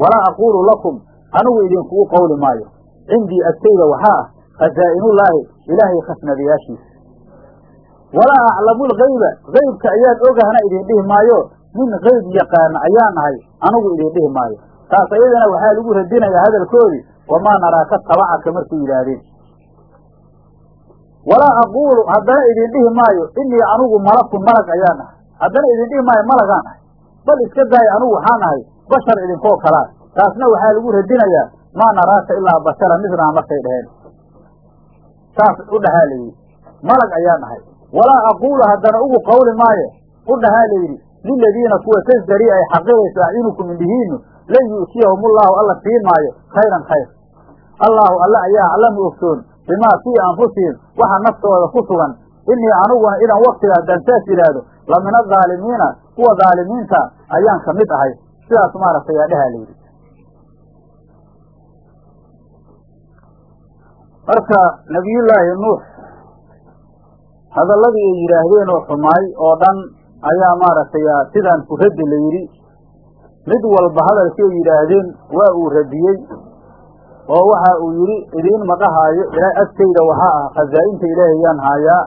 Walaa aquulu lakum anigu idinkugu qawli maayo. Cindii agtayda waxaa ah khazaa'inullaahi ilaahay khasnadayaashiisa walaa aclamu lgayba gaybka ayaan ogahna idin dhihi maayo. Nin qayb yaqaana ayaan nahay anigu idin dhihi maayo. Taas ayadana waxaa lagu radinayaa hadalkoodii wamaa naraaka tabacaka markay yidhaahdeen walaa aquulu haddana idin dhihi maayo inii anigu malakun malag ayaan nahay. Haddana idin dhihi maayo malagaan nahay. Bal iska daaya anigu waxaa nahay bashar idinkoo kalaa taasna waxaa lagu radinayaa maa naraaka ilaa bashara midnaa markay dhaheen. Saas u dhahaa layidhi malag ayaa nahay. Walaa aquulu haddana ugu qawli maayo u dhahaa layidhi liladiina kuwa tasdarii ay xaqirayso acyunukum indhihiinu lan yu'tiyahum ullahu alla siin maayo khayran khayr. Allaahu alle ayaa aclamu ogsoon bimaa fii anfusihim waxa naftooda ku sugan. Inii aniguna idan waktiga haddaan saas yidhaahdo la min kuwa daalimiinta ayaan ka mid ahay. Sidaas maaragtay yaa dhahaa layidhi marka nabiyullaahi nuux hadalladii ay yidhaahdeen oo xumaay oo dhan ayaa maaragtay sidaan ku raddi la yidhi. Mid walba hadalkay yidhaahdeen waa uu radiyey oo waxa uu yidhi idiin madhahaayo ilaa agtayda waxaa ah khazaa'inta ilaahay yaan haayaa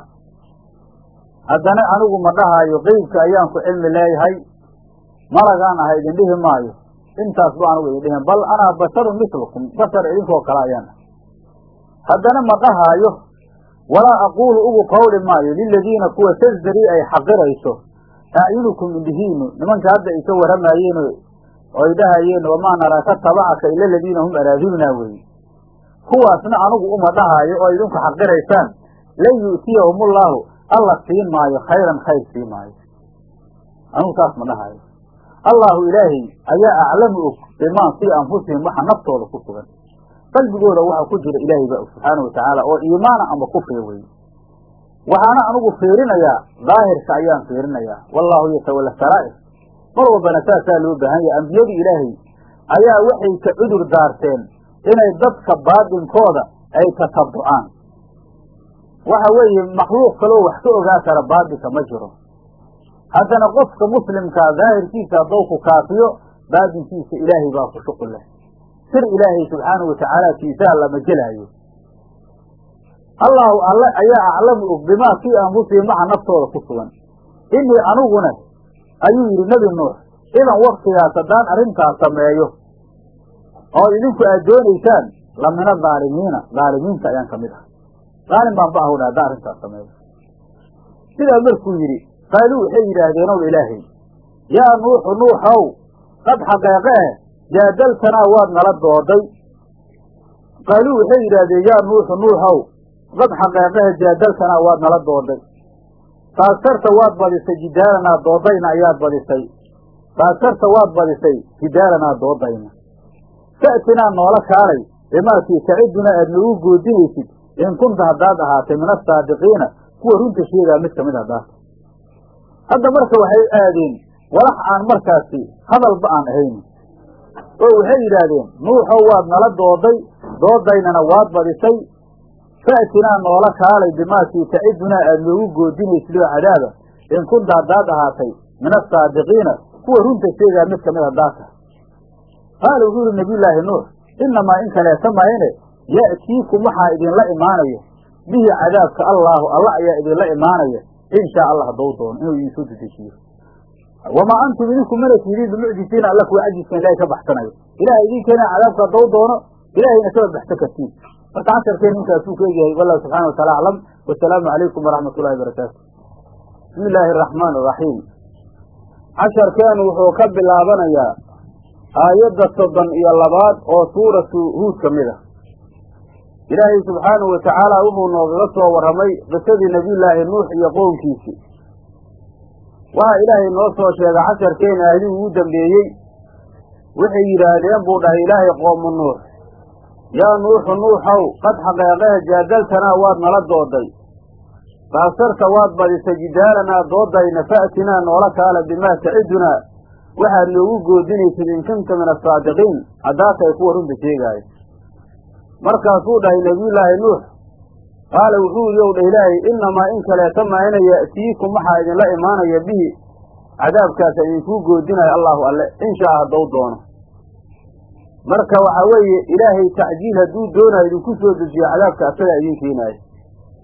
haddana anigu ma dhahaayo qeybka ayaan ku cilmi leeyahay. Malagaan aha idin dhihi maayo. Intaas ba anigu idin dhihin. Bal anaa basharun mislukum bashar idinkoo kale ayaan. Ah haddana ma dhahaayo walaa aquulu ugu qawli maayo liladiina kuwa tasdarii ay xaqirayso acyunukum indhihiinu nimanka hadda ay ka oo ay dhahayeen wamaa naraaka tabacaka ila aladiina hum araadulnaa weeye kuwaasna anigu uma dhahaayo oo idinku xaqiraysaan. Lan yu'tiyahumullaahu alla siin maayo khayran khayr sii maayo. Anigu saas ma dhahaayo. Allaahu ilaahay ayaa aclamu og bimaa fii anfusihim waxa naftooda ku sugan. Qalbigooda waxa ku jira ilaahay baa og subxaanau watacaala oo iimaana ama kufriga weeye waxaana anigu fiirinayaa daahirka ayaan fiirinayaa. Wallaahu yatawalla saraa'ir mar walbana saasaa loo baahan yahay ambiyadii ilaahay ayaa waxay ka cudur daarteen inay dadka baadinkooda ay tatabucaan waxa weeye makhluuq kaloo wax ka ogaa kara baadinka ma jiro. Haddana qofka muslimkaa daahirkiisa haddou ku kaafiyo baadinkiisa ilaahay baa ku shuqul leh. Sir ilaahay subxaanahu watacaala kiisaa lama gelaayo. Allaahu alle ayaa aclamu og bimaa fii anfusihim waxa naftooda ku sugan. Inii aniguna ayuu yidhi nebi nuux idan waktigaas haddaan arrintaas sameeyo oo idinku aad doonaysaan la mina dhaalimiina dhaalimiinta ayaan ka mid ah. Dhaalim baan ba ahudha haddaan arrintaas sameeyo. Sidaa markuu yidhi qaaluu waxay yidhaahdeen ow ilaahay yaa nuuxu nuuxow qad xaqeeqe eh jaadaltanaa waad nala dooday qaaluu waxay yidhaahdeen yaa nuuxu nuuxow qad xaqeeqehe jaadaltanaa waad nala dooday faasarta waad badisay jidaalanaa doodayna ayaad badisay. Faasarta waad badisay jidaalanaa doodayna. Fa'tinaa noola kaalay bimaakii tacidunaa aad noogu goodinaysid in kunta haddaad ahaatay min asaadiqiina kuwa runta sheegaa mid ka mid haddaata hadda marka waxay aadeen walax aan markaasi hadalba aan ahayn. Oo waxay yidhaahdeen nuuxow waad nala dooday doodaynana waad badisay fa'tinaa noola kaalay bimaakii tacidunaa aad noogu goodinaysid oo cadaaba in kunta haddaad ahaatay min asaadiqiina kuwa runta sheegaa mid ka mid haddaad tahay qaala wuxuu yihi nabiyullaahi nuux innamaa in kaleeta mahayne ya'tiikum waxaa idinla imaanaya bihi cadaabka allaahu alla ayaa idinla imaanaya. In shaa allah haddou doono inuu idin soo dedejiyo. Wamaa antum idinku mana tihiin bimucjisiina alla kuwa cajiskan ilahay ka baxsanayo. Ilahay idinkeena cadaabka haddou doono ilahayna kaba baxsan kartiin marka casharkeen inkaasuu ka egyahay wallahu subxana wa taala aclam wasalaamu calaykum waraxmat ullahi barakaatu bismi illaahi araxmaan araxiim casharkeenu wuxuu ka bilaabanayaa aayadda soddon iyo labaad oo suuratu huud ka mid ah ilaahay subxaanahu wa tacaala wuxuu noogaga soo warramay qisadii nebiyullaahi nuux iyo qownkiisii waxa ilaahay noo soo sheegay casharkeena ahdii ugu dambeeyey waxay yidhaahdeen buu dhahay ilaahay qoomu nuux yaa nuuxu nuuxow qad xaqeeqehe jaadaltanaa waad nala dooday. Faasarta waad badisay jidaalanaa doodayna fa'tinaa noola kaala bimaa tacidunaa waxaad noogu goodinaysid in kunta min asaadiqiin haddaatay kuwa runta sheegaayo. Markaasuu dhahay nebiyullaahi nuux. Qaala wuxuu yidhi ow dha ilaahay innamaa in kaleeta maayna ya'tiikum waxaa idinla imaanaya bihi? Cadaabkaasa idinkuu goodinayo allaahu alle. In shaa haddou doono marka waxaa weeye ilaahay tacjiil hadduu doonayo idinku soo dejiyo cadaabka asagaa idiin keenaayo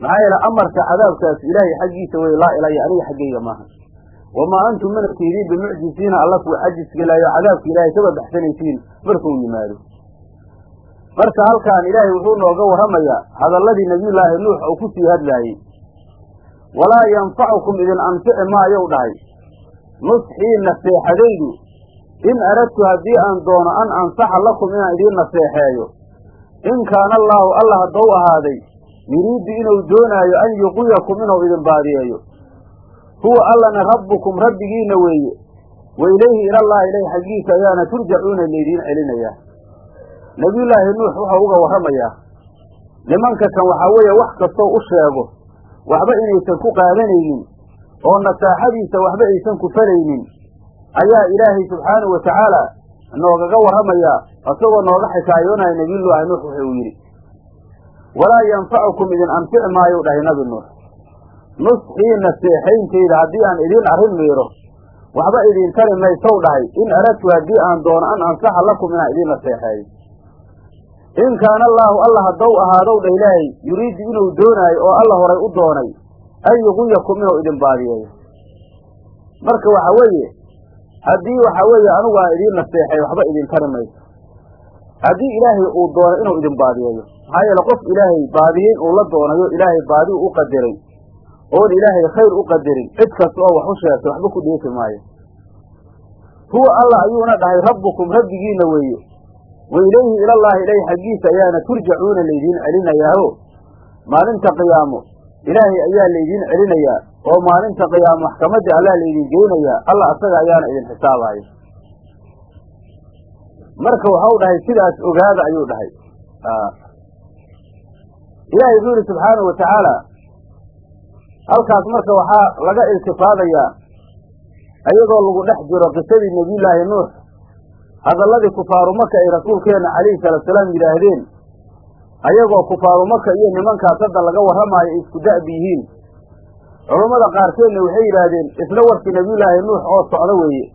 maxaa yeele amarka cadaabkaas ilaahay xaggiisa wey laa ilaya aniga xaggayga maaha. Wamaa antum mana tihidiin bimucjisiina alla kuwa cajisgelaayo cadaabka ilaahay kaba baxsanaysiin markuu yimaado. Marka halkaan ilaahay wuxuu nooga warramayaa hadalladii nebiyullaahi nuux oo ku sii hadlaayey. Walaa yanfacukum idin anfici maayow dhahay. Nusxii naseexadaydu in aradtu haddii aan doono an ansaxa lakum inaan idiin naseexeeyo in kaana allaahu alla haddou ahaaday yuriiddu inuu doonaayo an yuqiyakum inuu idin baadiyeeyo. Huwa allana rabbukum rabbigiinna weeye. Wa ilayhi ilallahi ilayh xaggiisa ayaana turjacuuna laydiin celinayaa. Nebiyullaahi nuux wuxuu uga warramayaa nimanka kan waxaa weeye wax kastoo u sheego waxba inaysan ku qaadanaynin oo nasaaxadiisa waxba aysan ku falaynin ayaa ilaahay subxaanahu wa tacaala noogaga warramayaa isagoo nooga xikaayoonaya nebiyullaahi nuux wuxuu yidhi walaa yanfacukum idin anfici maayow dhahay nabi nuux. Nusxii naseexayntayda haddii aan idiin arrin miiro waxba idiin tari maysow dhahay. In aradtu haddii aan doono an ansaxa lakum inaan idiin naseexeeyo in kaana allaahu alla haddow ahaadow dha ilaahay yuriiddu inuu doonaayo oo alla horay u doonay an yuqiyakum inuu idin baadiyeeyo marka waxa weeye haddii waxa weeye anigu aan idiin naseexeeyo waxba idin tari mayso. Haddii ilaahay uu doono inuu idin baadiyeeyo maxaa yeele qof ilaahay baadiyeyn uu la doonayo ilaahay baadi u qadiray oon ilaahay khayr u qadarin cid kasta oo wax u sheegtay waxba ku dheefi maayo. Huwa alla ayuuna dhahay rabbukum rabbigiina weeye. Wa ilayhi ilallaahi ilayh xaggiisa ayaana turjacuuna laydiin celinayaaho maalinta qiyaamo ilaahay ayaa laydiin celinayaa oo maalinta qiyaamo maxkamadda allaa laydin geynayaa alla asaga ayaana idin xisaabayo marka waxau dhahay sidaas ogaada ayuu dhahay. Ilaahay wuxuu yidhi subxaanahu wa tacaala halkaas marka waxaa laga iltifaadayaa ayagoo lagu dhex jiro qisadii nebiyullaahi nuux hadalladii kufaaru maka ay rasuulkeenna calayhi salaatusalaam yidhaahdeen ayagoo kufaaru maka iyo nimankaas hadda laga warramaayo ay isku da'bi yihiin culummada qaarkeedna waxay yidhaahdeen isla warkii nebiyullaahi nuux oo socdo weeye.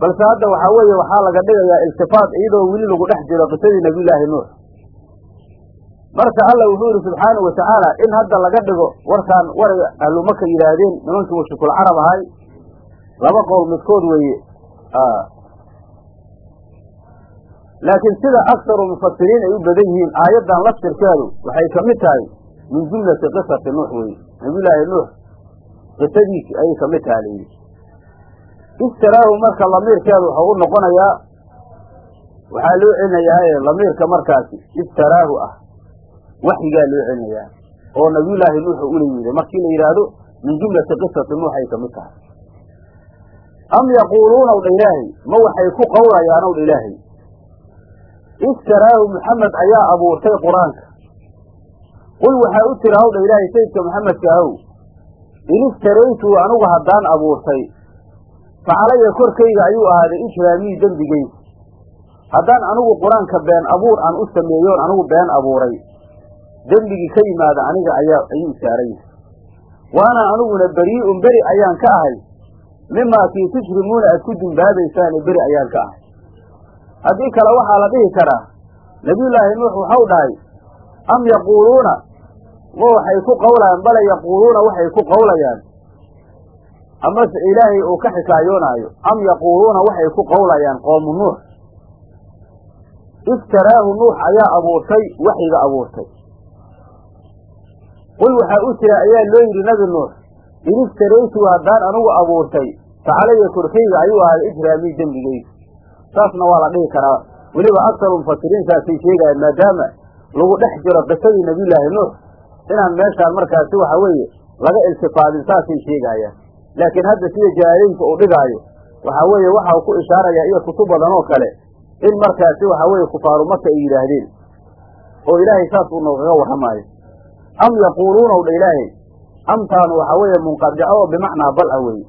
Balse hadda waxaa weeye waxaa laga dhigayaa iltifaat iyadoo weli lagu dhex jiro qisadii nebiyullaahi nuux. Marka alla wuxuu yidhi subxaanahu wa tacaala in hadda laga dhigo warkaan waray ahlumaka yidhaahdeen nimankii mushrikul carab ahay. Laba qowl midkood weeye. Laakiin sida aktaru mufasiriin ay u badan yihiin aayaddan laftirkeedu waxay ka mid tahay min jumlati qisati nuux weye nabiyullaahi nuux qisadiisi ayay ka mid taha layidhi istaraahu marka lamiirkeedu waxau u noqonayaa waxaa loo celinayaa lamiirka markaasi istaraahu ah. Waxyigaa loo celinayaa oo nabiyullaahi nuuxu ula yimid markii la yidhaahdo min jumlati qisati nuux ay ka mid tahay. Am yaquuluunaw dha ilaahay? Ma waxay ku qowlayaanow dha ilaahay? Istaraahu maxamed ayaa abuurtay qur'aanka qul waxaa u tira hawdha ilaahay sayidka maxamedka ahow in istaraytu anugu haddaan abuurtay fa calaya korkayga ayuu ahaaday ijraamii dembigaysa haddaan anigu qur'aanka been abuur aan u sameeyoon anigu been abuuray dembigii ka yimaada aniga ayaa ayuu saaran yahay waana aniguna berii'un beri ayaan ka ahay mimaa kii tujrimuuna aad ku dumbaabaysaane beri ayaan ka ahay haddii kale waxaa la dhihi karaa nebiyullaahi nuux waxau dhahay am yaquuluuna ma waxay ku qowlayaan bale yaquuluuna waxay ku qowlayaan amase ilaahay uu ka xikaayoonaayo am yaquuluuna waxay ku qowlayaan qoomu nuux. Iftaraahu nuux ayaa abuurtay waxyiga abuurtay. Qul waxaa u jira ayaa loo yidhi nabi nuux in iftaraytu haddaan anigu abuurtay fa calaya korkayga ayuu ahaaday ijraamii dembigaysa saasna waa la dhihi karaa. Weliba aktaru mufasiriin saasay sheegayaan maadaama lagu dhex jiro qisadii nebiyullaahi nuux inaan meeshaan markaasi waxa weeye laga iltifaadin saasay sheegayaan. Laakiin hadda sida jalaaleynka uu dhigaayo waxaa weeye waxau ku ishaarayaa iyo kutub badan oo kale in markaasi waxaa weeye kufaaru maka ay yidhaahdeen. Oo ilaahay saas uu noogaga warramaayo am yaquuluunaw dha ilaahay amtaanu waxaa weeye munqadico oo bimacnaa bal ah weeye.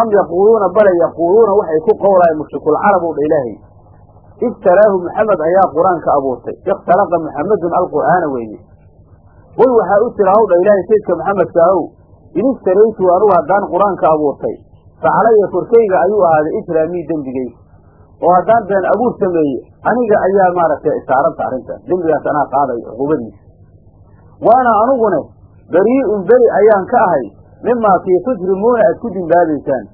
Am yaquuluuna bale yaquuluuna waxay ku qowlayan mushrikuulcarab ow dha ilaahay. Iftaraahu maxamed ayaa qur'aanka abuurtay. Ikhtalaqa muxamedun alqur'aana weeye qul waxaa u jira haw dha ilaahay saydka maxamedka ahow in iftaraytu anugu haddaan qur'aanka abuurtay fa calaya korkayga ayuu ahaaday ijraamii dembigaysa oo haddaan been abuur sameeye aniga ayaa maaragtay saaranta arrintaas dembigaas anaa qaadayo cuquubadiisa waana anigune berii'un beri ayaan ka ahay mimaa kii tujrimuuna aad ku dimbaabaysaan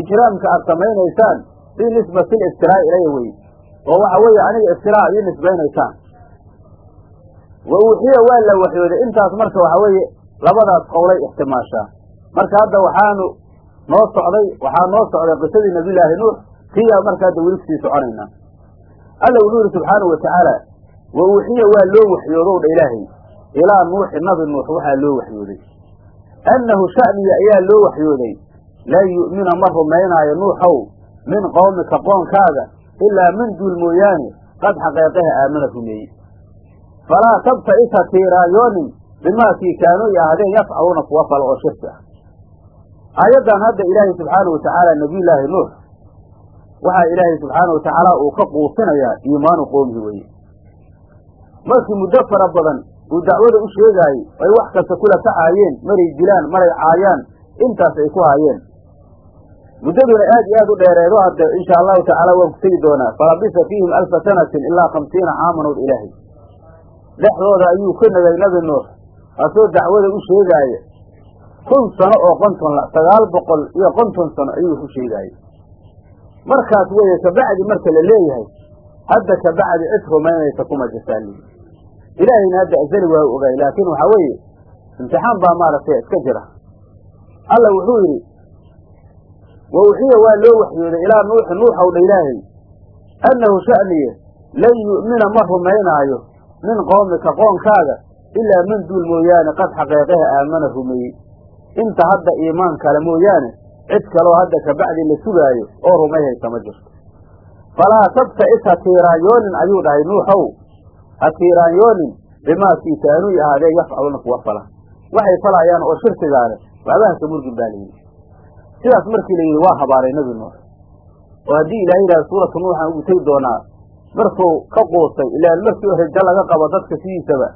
ijraamka aad samaynaysaan fii nisbati liftiraa ilaya weye oo waxa weeye aniga iftiraa ii nisbaynaysaan wa uuxiya waa la waxyooday. Intaas marka waxa weeye labadaas qowlay ixtimaashaa. Marka hadda waxaanu noo socday waxaa noo socday qisadii nabiyullaahi nuux kiyaa marka hadda weli ku sii soconaynaa alla wuxuu yidhi subxaanau watacaala wa uuxiya waa loo waxyoodow dha ilaahay. Ilaa nuuxi nabi nuux waxaa loo waxyooday. Annahu sha'niga ayaa loo waxyooday. Lan yu'mina ma rumaynaayo nuuxow min qowmika qoonkaaga ilaa min duul mooyaane qad xaqeeqaha aamana rumeeyey falaa tabta'is ha tiiraayoonin bimaakii kaanuu y yafcaluuna kuwa fale oo shirki ah aayaddan hadda ilaahay subxaana wa tacaala nebiyullaahi nuux waxaa ilaahay subxaana wa tacaala uu ka quusinayaa iimaanu qoomihi weye markii muddo fara badan uu dacwada u sheegaayey ay wax kasta kula kacaayeen maray dilaan maray caayaan intaas ay ku haayeen muddaduna aad iyo aad u dheereedo hadde insha allahu tacaala waan ku tegi doonaa falabisa fiihim alfa sanatin ilaa khamsiina caaman od ilaahay dhexdooda ayuu ka nagay nabi nuux asoo dacwada u sheegaaya kun sano oo konton la sagaal boqol iyo konton sano ayuu ku sheegaayey markaas weeye kabacdi marka la leeyahay hadda kabacdi cid rumaynaysa kuma jirtaan ilaahayna hadda azali waa ogaay laakiin waxaa weeye imtixaan baa maaragtay iska jira. Alla wuxuu yidhi wa uxiya waa loo waxyooday ilaa nuuxi nuuxow dha ilaahay annahu sha'niye lan yu'mina ma rumaynaayo min qoomika qoonkaaga ilaa man duul mooyaane qad xaqeeqaha aamana rumeeyey. Inta hadda iimaan kale mooyaane cid kaloo hadda kabacdi la sugaayo oo rumayhaysa ma jirto. Falaa tabta'is ha tiiraanyoonin ayuu dhahay nuuxow ha tiiraanyoonin bimaa kii kaanuu ahaadeen yafcaluuna kuwa fala waxay falayaan oo shirkigaale waxbaha ka murgin baa layidhi sidaas markii la yidhi waa habaaray nebi nuux. Oo haddii ilahay yidhaha suuratu nuuxaan ugu tegi doonaa markuu ka quustay ilaan markii rajo laga qabo dadka sidiisaba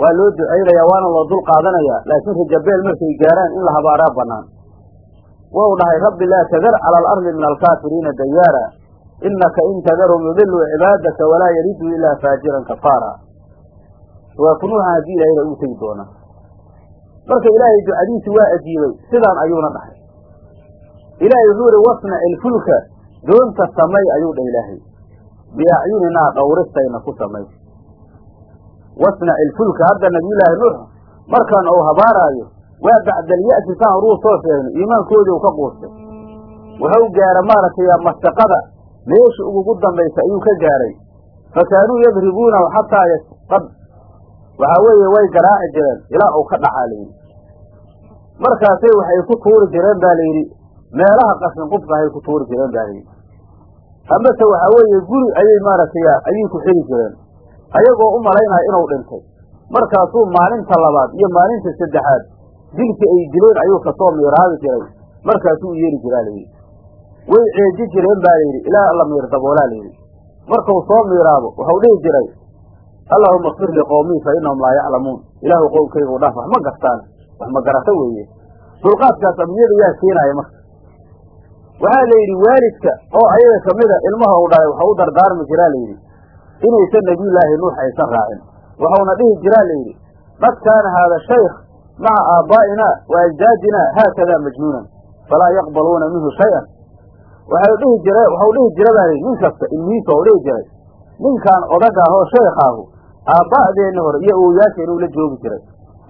waa loo ducaynayaa waana loo dul qaadanayaa laakiin rajabeel markay gaaraan in la habaaraa bannaan. Wau dhahay rabbi laa tadar cala alardi min alkaafiriina dayaara. Inaka in tadarhum yudiluu cibaadaka walaa yaliduu ilaa faajiran kafaara. Suuratu nuuxan haddii ilahayna ugu tegi doonaa marka ilaahay ducadiisi waa ajiibay sidaan ayuuna dhahay. Ilaahay wuxuu ihi wasnac ilfulka doonta samay ayuu dhah ilaahay biacyuninaa dhawristayna ku samay wasnac ilfulka hadda nabiyullaahi nuux markaan uu habaaraayo waa bacdalya'si saan horuu soo sheegnay iimaankoodii u ka quustay. Wuxuu gaara maaragtay mastaqada meesha ugugu dambaysa ayuu ka gaaray. Fa kaanuu yadribuunahu xataa yasqad waxaa weeye way garaaci jireen ilaa uu ka dhacaa layidhi. Markaasay waxay ku tuuri jireen baa layidhi meelaha qashin qubkahay ku tuuri jireen baa layidhi amase waxaa weeye guri ayay maaragtay ayay ku xiri jireen. Ayagoo u malaynaya inuu dhintay. Markaasuu maalinta labaad iyo maalinta saddexaad dilkii ay dileen ayuu ka soo miiraabi jiray. Markaasuu u yeeri jiraa layidhi way ceeji jireen baa layidhi ilaa la miir daboolaa layidhi markuu soo miiraabo waxau dhihi jiray allahuma kfir liqowmii fa innahum laa yaclamuun. Ilaahu qowmkayga u dhaaf wax ma gartaan wax ma garata weeye. Dulqaadkaas ambiyada yaa keenaaya marka waxaa la yidhi waalidka oo ayaga kamida ilmaha u dhalay waxau u dardaarmi jiraa layidhi inaysan nebiyullaahi nuux aysan raacin. Waxauna dhihi jiraa layidhi qad kaana haada shaykh maca aabbaa'ina wa ajdaadina haakadaa majnuunan falaa yaqbaluuna minhu shay-an. Waxau dhihi jira waxau dhihi jira baa layidhi nin kasta ilmihiisa ou dhihi jiray ninkaan odag ah oo shaykhaahu aabba'deenna hore iyo owayaasheen uu la joogi jiray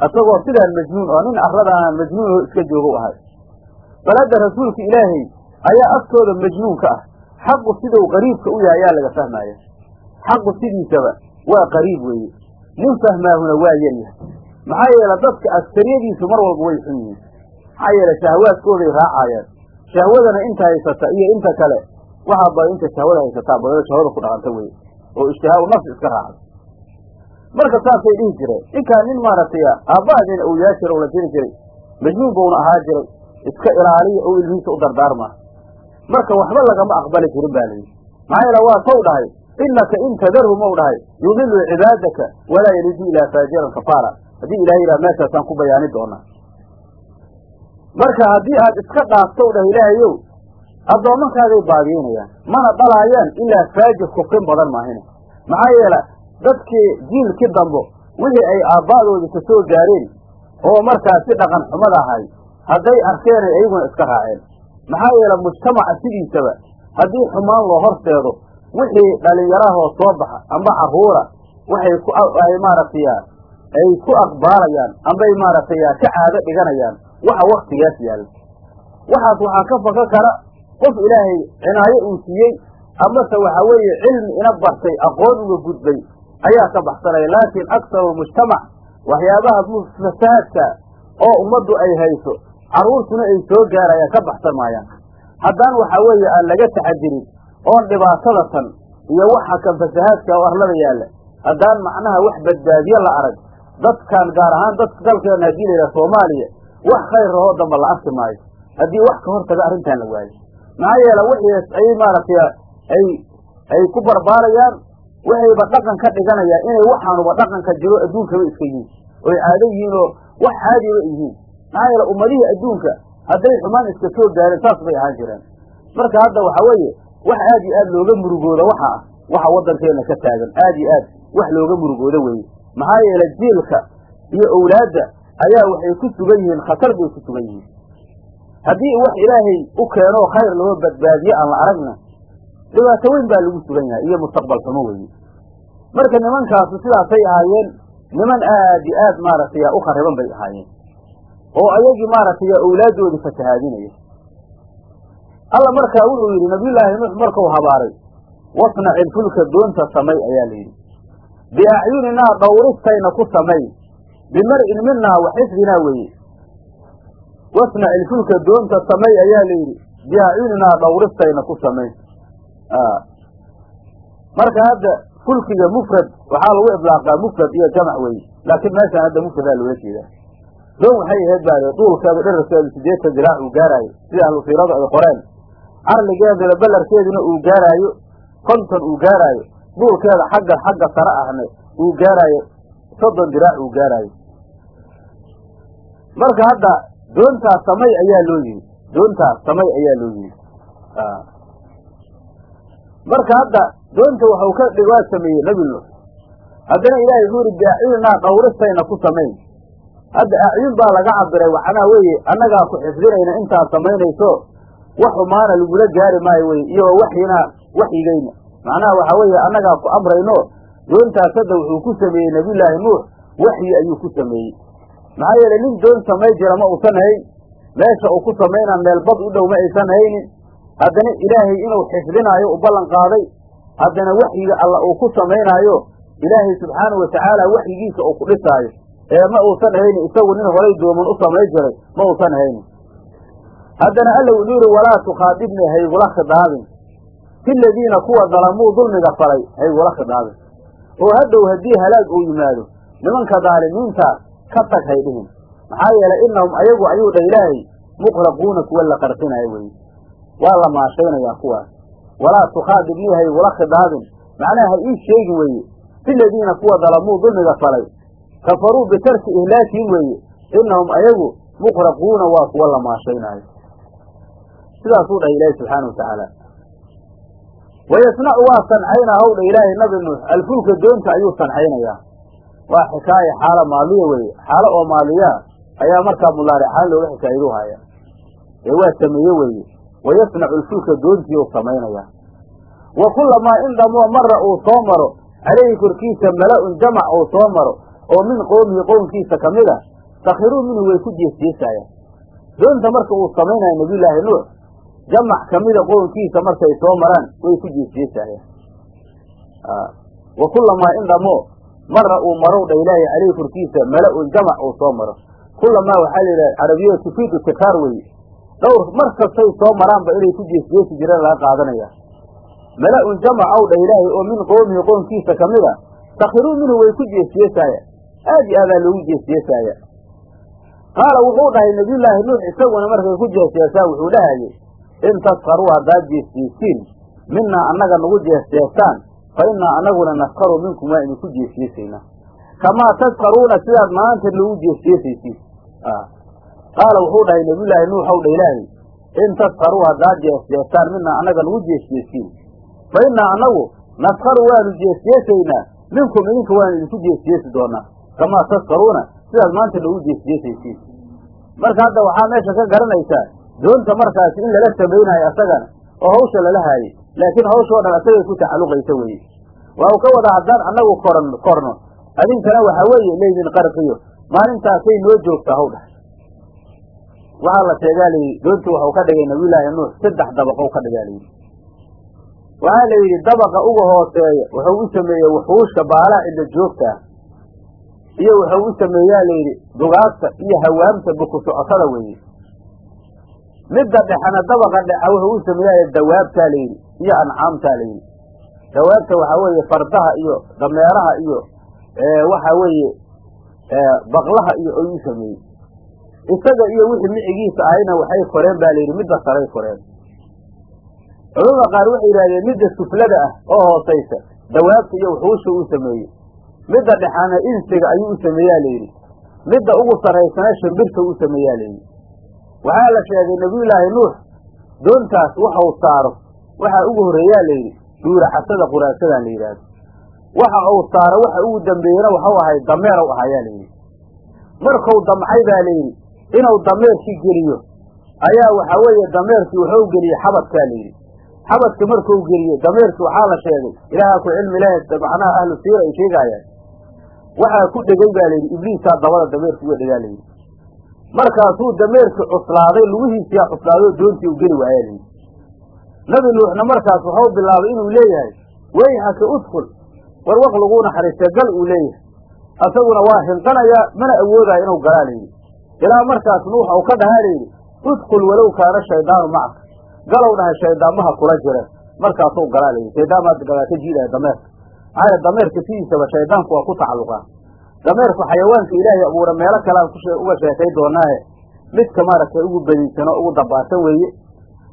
isagoo sidaan majnuun oo nin arradaana majnuun oo iska jooga u ahay. Bal hadda rasuulka ilaahay ayaa aftooda majnuunka ah. Xaqu siduu qariibka u yahay ayaa laga fahmaya xaqu sidiisaba waa qariib weeye. Nin fahmaahuna waa yaryahay maxaa yeele dadka askariyadiisu mar walba way xun yihiin. Maxaa yeele shahwaadkooday raacaayaan shahwadana inta haysata iyo inta kale waxaa inta shahwada haysataa badada shahwada ku dhaqanta weye oo ishtihaau nafsi iska raacda marka saasay dhihi jireen ninkaan nin maaragtay aabbahadeena awliyaashir la jiri jiray majnuun buuna ahaa jiray iska ilaaliya oo ilmihiisa u dardaarmaa marka waxba lagama aqbali jirin ba layidhi maxaa yeele waa taw dhahay. Inaka in tadarhum ou dhahay. Yudilu cibaadaka walaa yalidu ilaa faajiran kafaara haddii ilahay yidhaha meeshaasaan ku bayaani doonaa. Marka haddii aad iska dhaaftow dhah ilaahayow addoommankaaday baadiinayaan mana dhalaayaan ilaa faajir kufrin badan maahine. Maxaa yeele dadkii jiilkii dambo wixii ay aabbaa'doodii ka soo gaareen oo markaasi dhaqan xumada ahay hadday arkeenay iyaguna iska raaceen maxaa yeele mujtamaca sidiisaba haddii xumaan loo horseedo wixii dhalinyarahoo soo baxa amba carruura waxay ku ay maaragtay ay ku aqbaalayaan ambay maaragtay ka caado dhiganayaan waxa waktigaas yaalla waxaas waxaa ka faka kara qof ilaahay cinaayo uu siiyey amase waxaa weeye cilmi ina bartay aqoon uga gudbay ayaa ka baxsanaya. Laakiin aksaru mujtamac waxyaabaha fasahaadka oo ummaddu ay hayso carruurtuna ay soo gaarayaan ka baxsan maayaan haddaan waxaa weeye aan laga taxadirin oon dhibaatada tan iyo waxa kan fasahaadka oo arlada yaalla haddaan macnaha wax badbaadiyo la arag dadkan gaar ahaan dadka dalkeena haddii layidhaha soomaaliya wax khayr ahoo damba la arki maayo. Haddii wax ka hortaga arrintan la waayo. Maxaa yeele wixiis ay maaragtay ay ay ku barbaarayaan waxayba dhaqan ka dhiganayaan inay waxaanuba dhaqanka jiro adduunkaba iska yihiin oy caado yihiin oo wax caadiba yihiin maxaa yeele ummadihii adduunka hadday xumaan iska soo gaareen saas bay ahaan jireen. Marka hadda waxa weeye wax aad iyo aad looga murugooda waxa ah waxa waddankeena ka taagan. Aad iyo aad wax looga murugooda weeye. Maxaa yeele jiilka iyo owlaadda ayaa waxay ku sugan yihiin khatar bay ku sugan yihiin. Haddii wax ilaahay u keeno khayr loo badbaadiye aan la aragna dhibaato weyn baa lagu sugan yahay iyo mustaqbal xumo weeye marka nimankaasu sidaasay ahaayeen niman aad iyo aad maaragtay u khariban bay ahaayeen oo ayagii maaragtay owlaaddoodii fatahaadinaya alla markaa wuxuu yidhi nabiyullaahi nuux markuu habaaray wasnac ilfulka doonta samay ayaa la yidhi. Biacyuninaa dhawristayna ku samay bimar'in minaa wa xifdinaa weeye. Wasnac ilfulka doonta samay ayaa la yidhi. Biacyuninaa dhawristayna ku samay. Marka hadda fulkiga mufrad waxaa lagu idlaaqaa mufrad iyo jamac weeye laakiin meeshaan hadda mufradaa loola jeedaa doon waxay ahayd baa duulkeedu dherarkeedu siddeetan dilaac uu gaaraayo sida ahlusiiradu ay qoreen. Carligeeduna ballarkeeduna uu gaaraayo konton uu gaaraayo. Duulkeeda xagga xagga sare ahne uu gaaraayo soddon dilaac uu gaaraayo. Marka hadda doontaas samay ayaa loo yidhi doontaas samay ayaa loo yidhi. Marka hadda doonta waxau ka dhigaa sameeyey nebi nuux. Haddana ilaahay wuxuu yidhi biacyuninaa dhawristayna ku samayn hadda acyun baa laga cabiray waxnaa weeye annagaa ku xifdinayna intaad samaynayso wax xumaana lagula gaari maayo weye iyo waxyina waxyigayna. Macnaha waxaa weeye annagaa ku amrayno doontaas hadda wuxuu ku sameeyey nebiyullaahi nuux waxyi ayuu ku sameeyey. Maxaa yeele nin doon samay jira ma uusan hayn meesha uu ku samaynaa meel bad u dhow ma aysan haynin. Haddana ilaahay inuu xifdinaayo u ballan qaaday. Haddana waxyiga alla uu ku samaynaayo ilaahay subxaanahu watacaala waxyigiisa uu ku dhisaayo ee ma uusan haynin isagu nin horay dooman u samay jiray ma uusan haynin haddana alla wuxuu yidhi walaa tukhaadibni haygula khidaabin. Fi ladiina kuwa dalamuu dulmiga falay haygula khidaabin. Oo haddow haddii halaag uu yimaado nimanka daalimiintaas ka tag hay dhihin. Maxaa yeelay innahum ayagu ayuu dha ilaahay muqraquuna kuwa la qarqinayo weye waa la maashaynayaa kuwaas walaa tukhaadibnii haygula khidaabin. Macnaha ha ii sheegin weeye fi ladiina kuwa dalamuu dulmiga falay kafaruu bitarki ihlaakihim weeye. Innahum ayagu muqraquuna waa kuwa la maashaynaayo. Sidaasuu dhahay ilaahi subxaana watacaala wayasnacu waa sancaynaa howdha ilaahay nabi nuux. Alfulka doonta ayuu sancaynayaa. Waa xikaaya xaalo maaliya weeye. Xaalo oo maaliyaa ayaa markaa mudaarixaan looga xikaayidu haya ee waa sameeye weeye. Wayasnacu alfulka doontii u samaynayaa. Wa kullamaa in dhamoo mara uu soo maro calayhi korkiisa mala-un jamac uu soo maro oo min qowmihi qownkiisa ka mid a sakhiruu minhu way ku jeesjeesaayaan doonta marka uu samaynayo nabiyullaahi nuux jamac kamida qownkiisa markay soo maraan way ku jeesjeesaayaan wa kullamaa in dhamoo mara uu marow dha ilaahay caleyhi korkiisa mala-un jamac uu soo maro. Kullamaa waxaa la yidhaha carabiyada tufiidu tikaar weye dhowr mar kastay soo maraanba inay ku jeesjeesi jireen laga qaadanaya. Mala-un jamac ow dha ilaahay oo min qowmihi qownkiisa ka mid a sakhiruu minhu way ku jeesjeesaaya aad iyo aadaa loogu jeesjeesaaya qaala wuxuu dhahay nabiyullaahi nuux isaguna markay ku jeesjeesaan wuxuu dhahayey in taskaruu haddaad jeesjeesiin minaa annaga nagu jeesjeestaan fa innaa annaguna naskaru minkum waa idinku jeesjeesaynaa kamaa taskaruuna sidaad maanta noogu jeesjeesaysiin. Qaala wuxuu dhahay nabiyullaahi nuux ow dha ilaahay in taskaruu haddaad jeesjeestaan minaa annaga nagu jeesjeesiin fa innaa annagu naskaru waanu jeesjeesaynaa minkum idinka waanu idinku jeesjeesi doonaa kamaa taskaruuna sidaad maanta noogu jeesjeesaysiin. Marka hadda waxaa meesha ka garanaysaa doonta markaasi in lala samaynayo asagana oo hawsha lala haayay laakiin hawshoo dhan asagay ku tacalluqaysa weeye waa uu ka wadaa haddaan annagu koran korno. Adinkana waxaa weeye laydin qarqiyo maalintaasay noo joogtaa haw dhahay waxaa la sheegaa layidhi doontii waxau ka dhigay nabiyullaahi nuux saddex dabaqou ka dhigaa layidhi waxaa la yidhi dabaqa uga hooseeya wuxuu u sameeyey wuxuushka baalaha cidla joogta ah iyo wuxuu u sameeyaa layidhi dugaagta iyo hawaamta buku socotada weeye. Midda dhexena dabaqa dhexa wuxuu u sameeyaa dawaabtaa layidhi iyo ancaamtaa layidhi dawaabta waxaa weeye fardaha iyo dameeraha iyo waxa weeye baqlaha iyo oy u sameeyey. Isaga iyo wixii micigiisa ahayna waxay koreen ba layidhi midda saray koreen. Culamada qaar waxay yidhahdeen midda suflada ah oo hoosaysa dawaabta iyo wuxuusha uu sameeyey midda dhexaana insiga ayuu u sameeyaa layidhi midda ugu sarraysana shimbirta u sameeyaa layidhi waxaa la sheegay nebiyullaahi nuux doontaas waxau saaro waxaa ugu horreeyaa layidhi dhuuraxasada quraashadan la yidhaahdo. Waxa uu saaro waxa ugu dambeeyena waxau ahay dameerow ahayaa layidhi markuu damcay baa layidhi inuu dameerkii geliyo. Ayaa waxaa weeye dameerkii wuxuu geliyey xabadkaa layidhi xabadka markuu geliyey dameerkii waxaa la sheegay ilaaha ku cilmi leh macnaha ahlu siira ay sheegaayaan waxaa ku dhegay baa layidhi ibliisaa dabada dameerka uga dhegaa layidhi. Markaasuu dameerkii cuslaaday lugihiisiyaa cuslaaday oo doontii u geli waayaa layidhi. Nabi nuuxna markaas waxau bilaabay inuu leeyahay weyhaka udkul warwaq laguu naxariistee gal uu leeyahay. Asaguna waa hinqanayaa mana awoodaayo inuu galaa layidhi. Ilaa markaas nuux u ka dhahaa layidhi udkul walow kaana shaydaanu macaka galow dhahay shayddaamaha kula jira. Markaasuu galaa layidhi shayddaanmaa gadaa ka jiidaya dameerka maxaa dameerka sidiisaba shayddaanku waa ku tacalluqaa. Dameerku xayawaanka ilaahay abuura meelo kalean uga sheekay doonaaye. Midka maaragtay ugu badiisan oo ugu dabaasan weeye.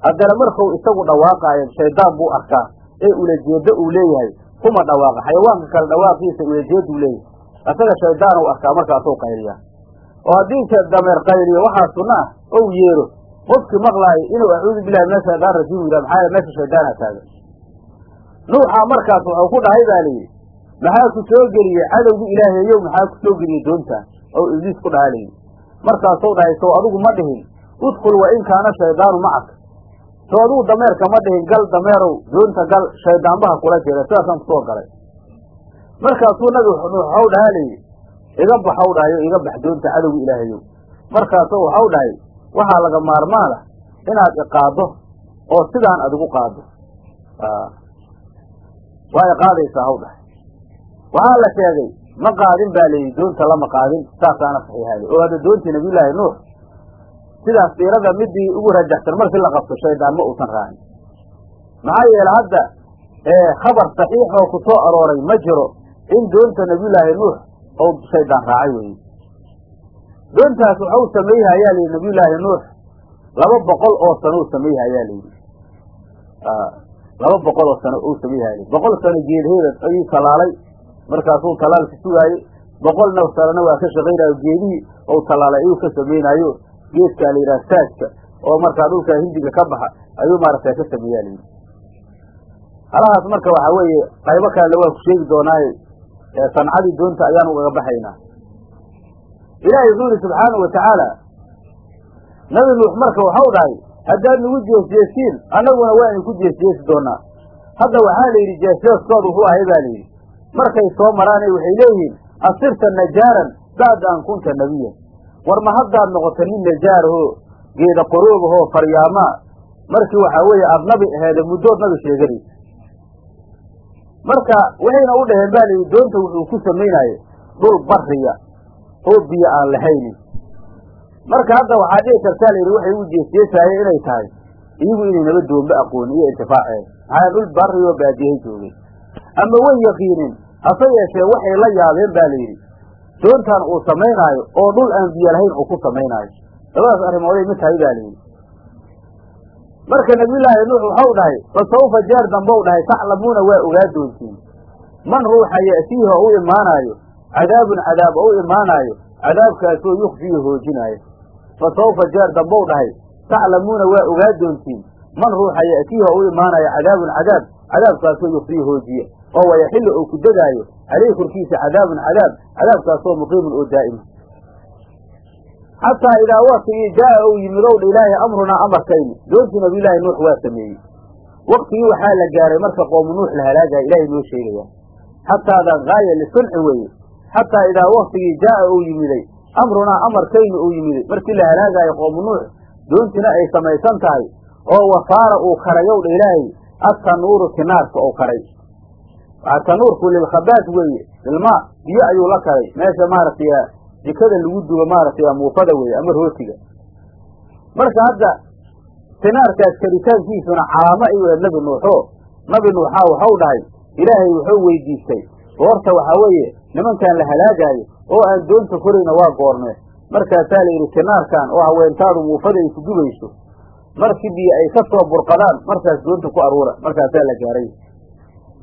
Haddana markuu isagu dhawaaqaayo shayddaan buu arkaa. Ee ulajeeddo uu leeyahay kuma dhawaaqa. Xayawaanka kale dhawaaqiisa ulajeeduu leeyahay. Asaga shaydaan uu arkaa markaasuu qayliyaa. Oo haddii dameer qayliyo waxaa sunna ah ou yeero. Qofkii maqlaayo inuu acuudu billahi mina shaydaan rajiim yidhah maxaa meesha shaydaana taagan nuuxaa markaas wuxuu ku dhahay baa layidhi maxaa ku soo geliyey cadowgi ilaahayow maxaa ku soo geliyey doontaan oo ibliis ku dhaha layidhi markaasuu dhahay sow adigu ma dhihin. Udkul wa in kaana shaydaanu macaka sow adigu dameerka ma dhihin gal dameerow doonta gal shayddaanbaha kula jira. Sidaasaan ku soo galay. Markaasuu nabi nuux waxau dhahaa layidhi iga baxow dhahayo iga bax doonta cadowgi ilaahayow markaasuu waxau dhahay waxaa laga maarmaan ah inaad iqaaddo oo sidaan adigu qaaddo waa iqaadaysaa haw dhahay waxaa la sheegay ma qaadin baa layidhi doonta lama qaadin saasaana saxiixaaday oo hadda doontii nabiyullaahi nuux sidaas siirada midii ugu rajaxsan markii la qabto shaydaan ma uusan raacin. Maxaa yeele hadda khabar saxiixoo ku soo arooray ma jiro in doonta nabiyullaahi nuux ou shaydaan raacay weeye. Doontaas waxau sameeyhayaa layidhi nabiyullaahi nuux laba boqol oo sano u sameeyhayaa layidhi laba boqol oo sano sameeyhaya layidhi boqol sano geedheeda ayuu talaalay. Markaasuu talaalka sugaayey boqolna sanona waa ka shaqaynayo geedihii ou talaalay ayuu ka samaynaayo geedkaa la yidhaha saajka oo markaa dhulkaa hindiga ka baxa ayuu maaragtay ka sameeyaa layidhi halahaas marka waxaa weeye qaybo kalena waa ku sheegi doonaaye sancadii doonta ayaan ugaga baxaynaa. Ilaahay wuxuu yihi subxaanau watacaala nabi nuux marka waxau dhahay haddaad nagu jeesjeesiin annaguna waa idinku jeesjeesi doonaa. Hadda waxaa la yidhi jeesjeeskooda wuxuu ahay baa layidhi markay soo maraanay waxay leeyihiin asirta najaaran bacda an kunta nebiyan war ma haddaad noqota nin najaarahoo geeda qoroobahoo faryaamaa markii waxaa weeye aad nabi aheede muddood nabi sheeganaysa marka waxayna u dhaheen baa layidhi doonta wuxuu ku samaynaaye dhul bariya oo biyo aan lahaynin marka hadda waxaa dhici kartaa layidhi waxay u jeesjeesaayeen inay tahay. Iyagu inay naba doonba aqoonin iyo intifaaceed maxaa dhul bari oo baadiyahay joogay. Ama way yaqiinin hase yeeshee waxay la yaabeen ba layidhi doontan uu samaynaayo oo dhul aan biyo lahayn uu ku samaynaayo. Labadaas arrimooday mid tahay ba layidhi marka nabiyullaahi nuux waxau dhahay fa sawfa jeer dambou dhahay taclamuuna waa ogaa doontiin. Man ruuxa ya'tiihi oo u imaanaayo cadaabun cadaab oo u imaanaayo cadaabkaasoo yukfiyi hoojinaayo fa sawfa jeer dambou dhahay taclamuuna waa ogaa doontiin man ruuxa ya'tiihi oo u imaanaayo cadaabun cadaab cadaabkaasoo yukfiyi hoojiye oo wayaxillu ou ku degaayo caleyhi korkiisa cadaabun cadaab cadaabkaasoo muqiimun oo daa'ima xataa idaa waktigii jaa'a ou yimid ow dha amrunaa amarkayni doontii nabiyullaahi nuux waa sameeyey. Waktigii waxaa la gaaray marka qoomu nuux la halaagaya ilaahay noo sheegaya xataada gaaya lisunci weeye xataa idaa waktigii jaa'a ou yimiday amrunaa amarkayni uu yimiday markii la halaagaayo qoomu nuux doontina ay samaysan tahay oo wafaara uu karay ow dha ilaahay attanuuru tinaarka ou karay. Waxaa tanuurku lilkhabaas weeye ilmaa biyo ayuu la karay. Meesha maaragtay jikada lagu dugo maaragtay muufada weeye ama rootiga. Marka hadda tinaarkaas karitaankiisuna calaamo ay wahed nabi nuuxo nabi nuuxaa waxau dhahay ilaahay wuxuu weydiistay. Goorta waxaa weeye nimankan la halaagaayo oo aan doonta korayna waa goornee markaasaa la yidhi tinaarkan oo haweentaadu muufada ay ku dubayso markii biyo ay ka soo burqadaan markaas doonta ku aruura. Markaasaa la gaaray.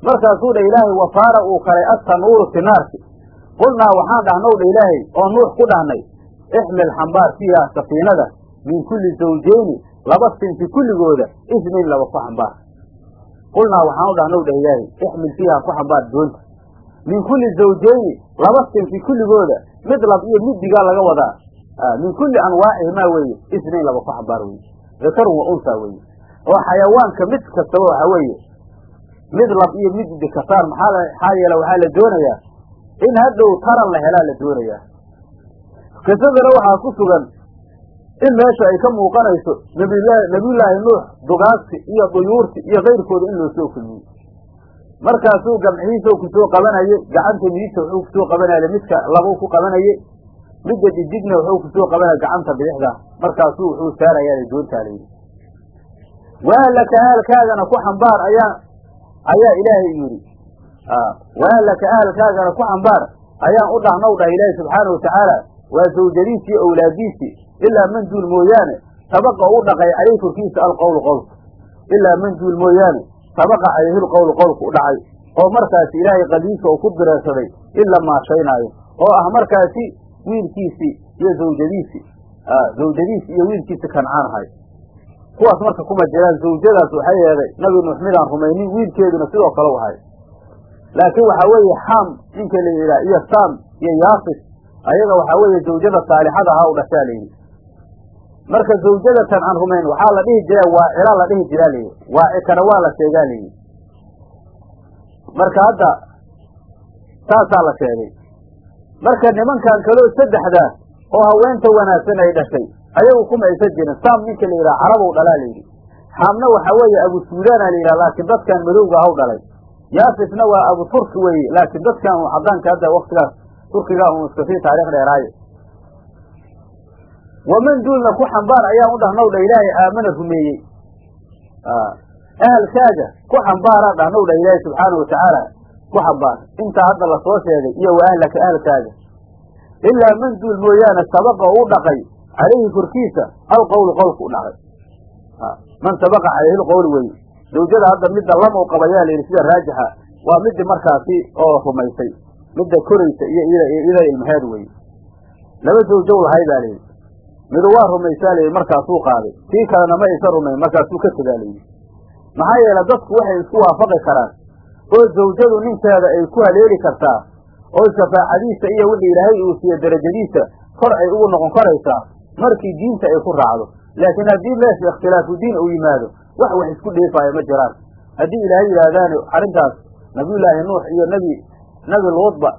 Markaasuu dha ilaahay wafaara uu kalay attanuuru sinaarki qulnaa waxaan dhahnow dha ilaahay oo nuux ku dhahnay. Ixmil xambaar fiiha safiinada min kulli zawjeyni laba sinfi kulligooda isnayn laba ku xambaar. Qulnaa waxaan u dhahnow dhah ilaahay ixmil fiiha ku xambaar doonta min kulli zawjeyni laba sinfi kulligooda mid lab iyo mid digaa laga wadaa. Min kulli anwaacihimaa weeye isnayn laba ku xambaar weye dakarun wa unsaa weeye. Oo xayawaanka mid kastaba waxa weeye mid lab iyo mid dikasaar maxaa yeele waxaa la doonayaa in hadhow taran la helaa la doonayaa. Qisadana waxaa ku sugan in meesha ay ka muuqanayso nabiyullaahi nuux dugaagti iyo duyuurti iyo kayrkooda in loo soo kulmiyey markaasuu gamcihiisa ku soo qabanayey gacanta midigta wuxuu ku soo qabanaya midka labuu ku qabanayey midda dhidigna wuxuu ku soo qabanaya gacanta bidixda. Markaasuu wuxuu saarayaa doontaa layidhi waahlaka ahalkaagana ku xambaar ayaa ayaa ilaahay yidhi. Waahlaka ahalkaagana ku xambaar ayaan u dhahnow dhah ilaahi subxaana watacaala waa zawjadiisii owlaadiisii ilaa man duul mooyaane sabaqa u dhaqay caleyh korkiisa alqowlu qowlka ilaa man duul mooyaane sabaqa calayhil qowlu qowlka u dhacay oo markaasi ilaahay qadiisa uu ku direersaday in la maashaynaayo oo ah markaasi wiilkiisii iyo zawjadiisii zawjadiisi iyo wiilkiisi kancaan ahay. Kuwaas marka kuma jiraan zawjadaas waxay yeeday nabi nuux midaan rumaynin wiilkeeduna sidoo kale u ahay. Laakiin waxaa weeye xaam ninka la yidhaha iyo saam iyo yaafis ayaga waxaa weeye zawjada saalixada ahaa u dhashaa layidhi marka zawjadatan aan rumayn waxaa la dhihi jira waacila la dhihi jiraa layidhi waacikana waa la sheegaa layidhi marka hadda saasaa la sheegay. Marka nimankan kaleo saddexdaas oo haweenta wanaagsan ay dhashay ayagu kuma aysan jirin. Saam ninka la yidhaha carabow dhalaa layidhi xaamna waxaa weeye abu suudaana la yidhaha laakiin dadkan madowga haw dhalay. Yaafisna waa abu turki weeye laakiin dadkan uu cadaanka hadda waktigaas turkigaa un iska sii taarikh dheeraaye waman duulna ku xambaar ayaan u dhahnow dha ilaahay aamana rumeeyey. Ahalkaaga ku xambaaraa dhahnow dha ilaahay subxaana watacaala ku xambaar. Intaa hadda la soo sheegay iyo wa ahlaka ahalkaaga ilaa man duul mooyaane sabaqa u dhaqay calayhi korkiisa alqowlu qowlka u dhacay man sabaqa calayhi lqowl weye zawjada hadda midda lam u qabayaa la yidhi sida raajixa waa midii markaasi oo rumaysay midda koraysa iyo iyada ilmaheed weye laba zawjow lahay baa layidhi midu waa rumaysaa layidhi markaasuu qaaday. Kii kalena ma aysan rumayn markaasuu ka tegaa layidhi maxaa yeele dadku waxay isku waafaqi karaan. Oo zawjadu ninkeeda ay ku haleeli kartaa. Oo shafaacadiisa iyo wixii ilaahay uu siiye darajadiisa kor ay ugu noqon karaysaa. Markii diinta ay ku raacdo. Laakiin haddii meesha ikhtilaafu diin uu yimaado wax wax isku dheefaayo ma jiraan. Haddii ilaahay yidhaahdaani arrintaas nabiyullaahi nuux iyo nebi nebi luudba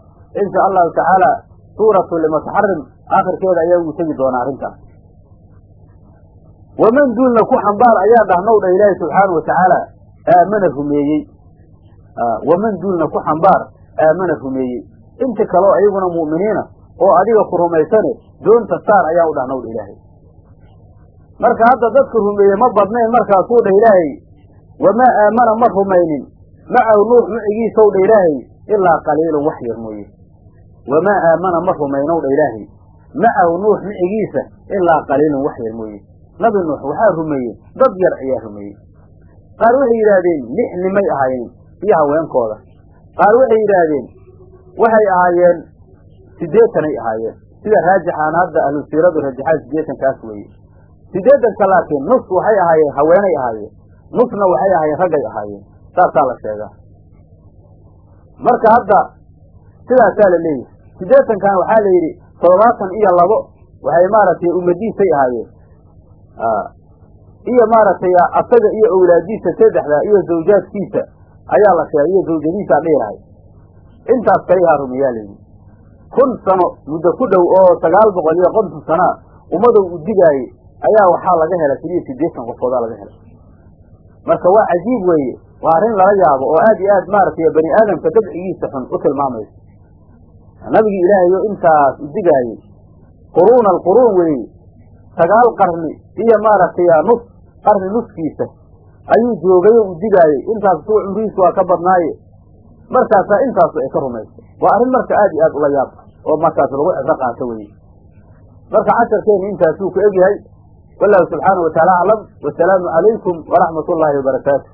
insha allahu tacaala suuratu limutaxarim aakhirkeeda ayaa ugu tegi doonaa arrintaas waman duulna ku xambaar ayaa dhahnow dha ilaahi subxaana watacaala aamana rumeeyey waman duulna ku xambaar aamana rumeeyey inta kaleo ayaguna mu'miniina oo adiga ku rumaysane doonta saar ayaa u dhahnow dha ilaahay marka hadda dadka rumeeye ma badnayn markaasuu dha ilaahay wamaa aamana ma rumaynin macahu nuux macigiisaw dha ilaahay ilaa qaliilun wax yar mooye wamaa aamana ma rumaynow dha ilaahay macahu nuux macigiisa ilaa qaliilun wax yar mooye nabi nuux waxaa rumeeyey dad yar ayaa rumeeyey qaar waxay yidhaahdeen lix nimay ahaayeen iyo haweenkooda qaar waxay yidhaahdeen waxay ahaayeen siddeetanay ahaayeen sida raajixaana hadda ahlu siiradu rajaxaa siddeetankaas weeye siddeetanka laakiin nus waxay ahaayeen haweenay ahaayeen nusna waxay ahaayeen raggay ahaayeen saasaa la sheegaa marka hadda sidaasaa la leeyahay. Siddeetankan waxaa la yidhi toddobaatan iyo labo waxay maaragtay ummadiisay ahaayeen. Iyo maaragtay asaga iyo owlaadiisa saddexda iyo zawjaadkiisa ayaa la sheegay iyo zawjadiisaa dhihi lahay intaas kalihaa rumeyaa layidhi kun sano muddo ku dhow oo sagaal boqol iyo konton sanaa ummadow u digaayey ayaa waxaa laga helay keliya siddeetan qofoodaa laga helay. Marka waa cajiib weeye waa arrin lala yaabo oo aad iyo aad maaragtay bani aadamka dabcigiisa xun u tilmaamaysa nabigii ilaahayo intaas u digaayey quruuna alquruun weeye sagaal qarni iyo maaragtay nus qarni nuskiisa ayuu joogay oo u digaayey intaas suu cumrihiisu waa ka badnaaye. Markaasaa intaasu ay ka rumaysay. Waa arrin marka aad iyo aad ula yaab oo markaas lagu cibro qaato weye marka casharkeenu intaasuu ku egyahay wallahu subxaanahu wataala aclam wasalaamu calaykum waraxmat ullaahi wabarakaatu